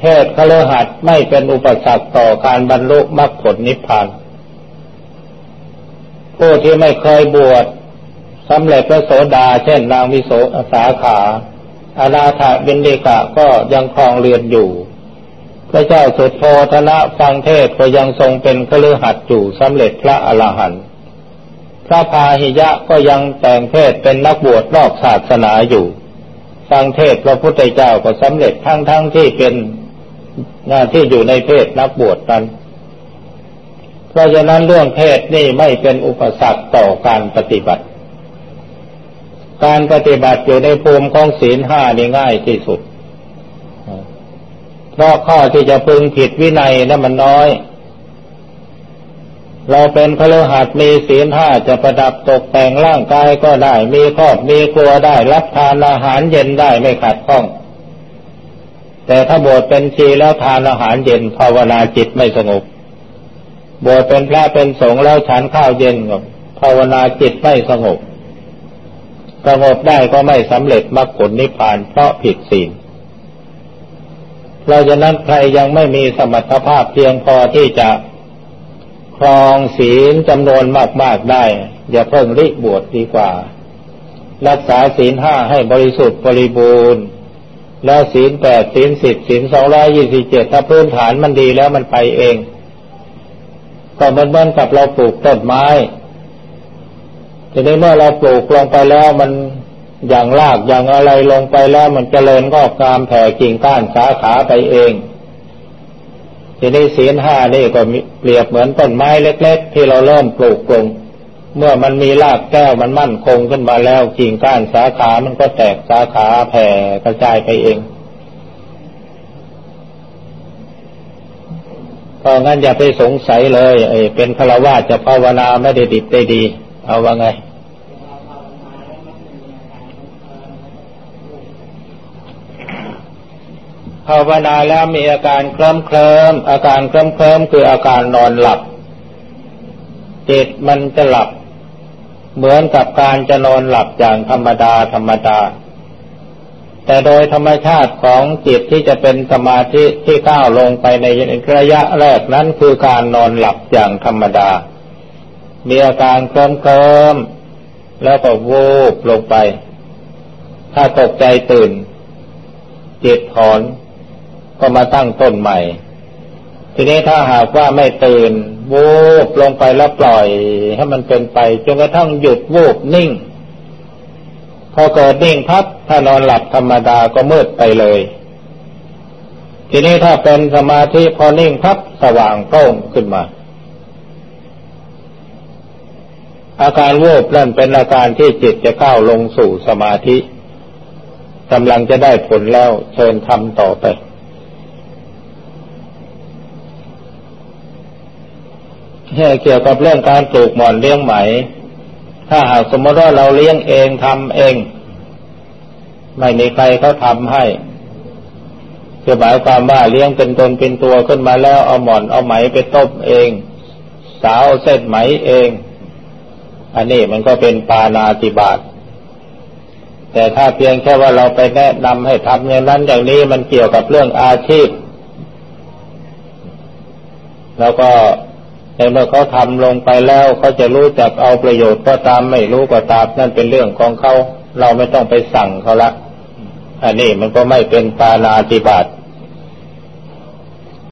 เทศคฤหัสไม่เป็นอุปสรรคต่อการบรรลุมรรคผลนิพพานผู้ที่ไม่เคยบวชสำเร็จพระโสดา เช่นนางวิโสสาขาอานาถาบินเดกะก็ยังครองเรือนอยู่ พระเจ้าสุดโทธนะฟังเทศก็ยังทรงเป็นคฤหัสอยู่สำเร็จพระอรหันต์พระพาหิยะก็ยังแต่งเทศเป็นนักบวชนอกศาสนาอยู่ ฟังเทศพระพุทธเจ้าก็สำเร็จทั้งทั้งที่เป็นงานที่อยู่ในเพศนักบวชนั้น เพราะฉะนั้นเรื่องเทศนี่ไม่เป็นอุปสรรคต่อการปฏิบัติ การปฏิบัติอยู่ในภูมิของศีลห้านี่ง่ายที่สุด เพราะข้อที่จะพึงผิดวินัยนั้นมันน้อย เราเป็นพลหัดมีศีลห้าจะประดับตกแต่งร่างกายก็ได้ มีครอบมีครัวได้ รับทานอาหารเย็นได้ไม่ขัดข้อง แต่ถ้าบวชเป็นชีแล้วทานอาหารเย็นภาวนาจิตไม่สงบบวชเป็นพระเป็นสงฆ์แล้วฉันข้าวเย็นกับภาวนาจิตไม่สงบสงบได้ก็ไม่สำเร็จมรรคผลนิพพานเพราะผิดศีล เพราะฉะนั้นใครยังไม่มีสมรรถภาพเพียงพอที่จะครองศีลจำนวนมากๆได้ อย่าเพิ่งรีบบวชดีกว่า รักษาศีลห้าให้บริสุทธิ์บริบูรณ์ แล้วศีลแปดศีลสิบศีลสองร้อยยี่สิบเจ็ดถ้าพื้นฐานมันดีแล้วมันไปเอง ก็เหมือนกับเราปลูกต้นไม้ทีนี้เมื่อเราปลูกลงไปแล้วมัน อย่างรากอย่างอะไรลงไปแล้วมันเจริญก็กามแผ่กิ่งก้านสาขาไปเอง ทีนี้ศีลห้านี่ก็เปรียบเหมือนต้นไม้เล็ก ๆ ที่เราเริ่มปลูกลงเมื่อมันมีรากแก้วมันมั่นคงขึ้นมาแล้วกิ่งก้านสาขามันก็แตกสาขาแผ่กระจายไปเองเพราะงั้นอย่าไปสงสัยเลยเเป็นฆราวาสจะภาวนาไม่ได้ดิบได้ดี เอาว่าไง ภาวนาแล้วมีอาการเคลิ้มเคลิมอาการเคลิ้มเคลิมคืออาการนอนหลับ จิตมันจะหลับ เหมือนกับการจะนอนหลับอย่างธรรมดาธรรมดา แต่โดยธรรมชาติของจิตที่จะเป็นสมาธิที่ก้าวลงไปในระยะแรกนั้นคือการนอนหลับอย่างธรรมดา มีอาการเคลิ้มเคลิมแล้วก็วูบลงไป ถ้าตกใจตื่นจิตถอน ก็มาตั้งต้นใหม่ ทีนี้ถ้าหากว่าไม่ตื่นวูบลงไปแล้วปล่อย ให้มันเป็นไปจนกระทั่งหยุดวูบนิ่ง พอเกิดนิ่งพับถ้านอนหลับธรรมดาก็มืดไปเลย ทีนี้ถ้าเป็นสมาธิพอนิ่งพับสว่างโล่งขึ้นมา อาการวูบนั่นเป็นอาการที่จิตจะก้าวลงสู่สมาธิกำลังจะได้ผลแล้วเชิญทำต่อไป เกี่ยวกับเรื่องการปลูกหมอนเลี้ยงไหม ถ้าหากสมมติว่าเราเลี้ยงเองทำเอง ไม่มีใครเขาทำให้คือหมายความว่าเลี้ยงเป็นตนเป็นตัวขึ้นมาแล้วเอาหมอนเอาไหมไปต้มเอง สาวเส้นไหมเอง อันนี้มันก็เป็นปานาติบาตแต่ถ้าเพียงแค่ว่าเราไปแนะนำให้ทำอย่างนั้นอย่างนี้มันเกี่ยวกับเรื่องอาชีพ แล้วก็ แต่เมื่อเขาทำลงไปแล้วเขาจะรู้จักเอาประโยชน์ก็ตามไม่รู้ก็ตามนั่นเป็นเรื่องของเขาเราไม่ต้องไปสั่งเขาละอันนี้มันก็ไม่เป็นปานาติบาต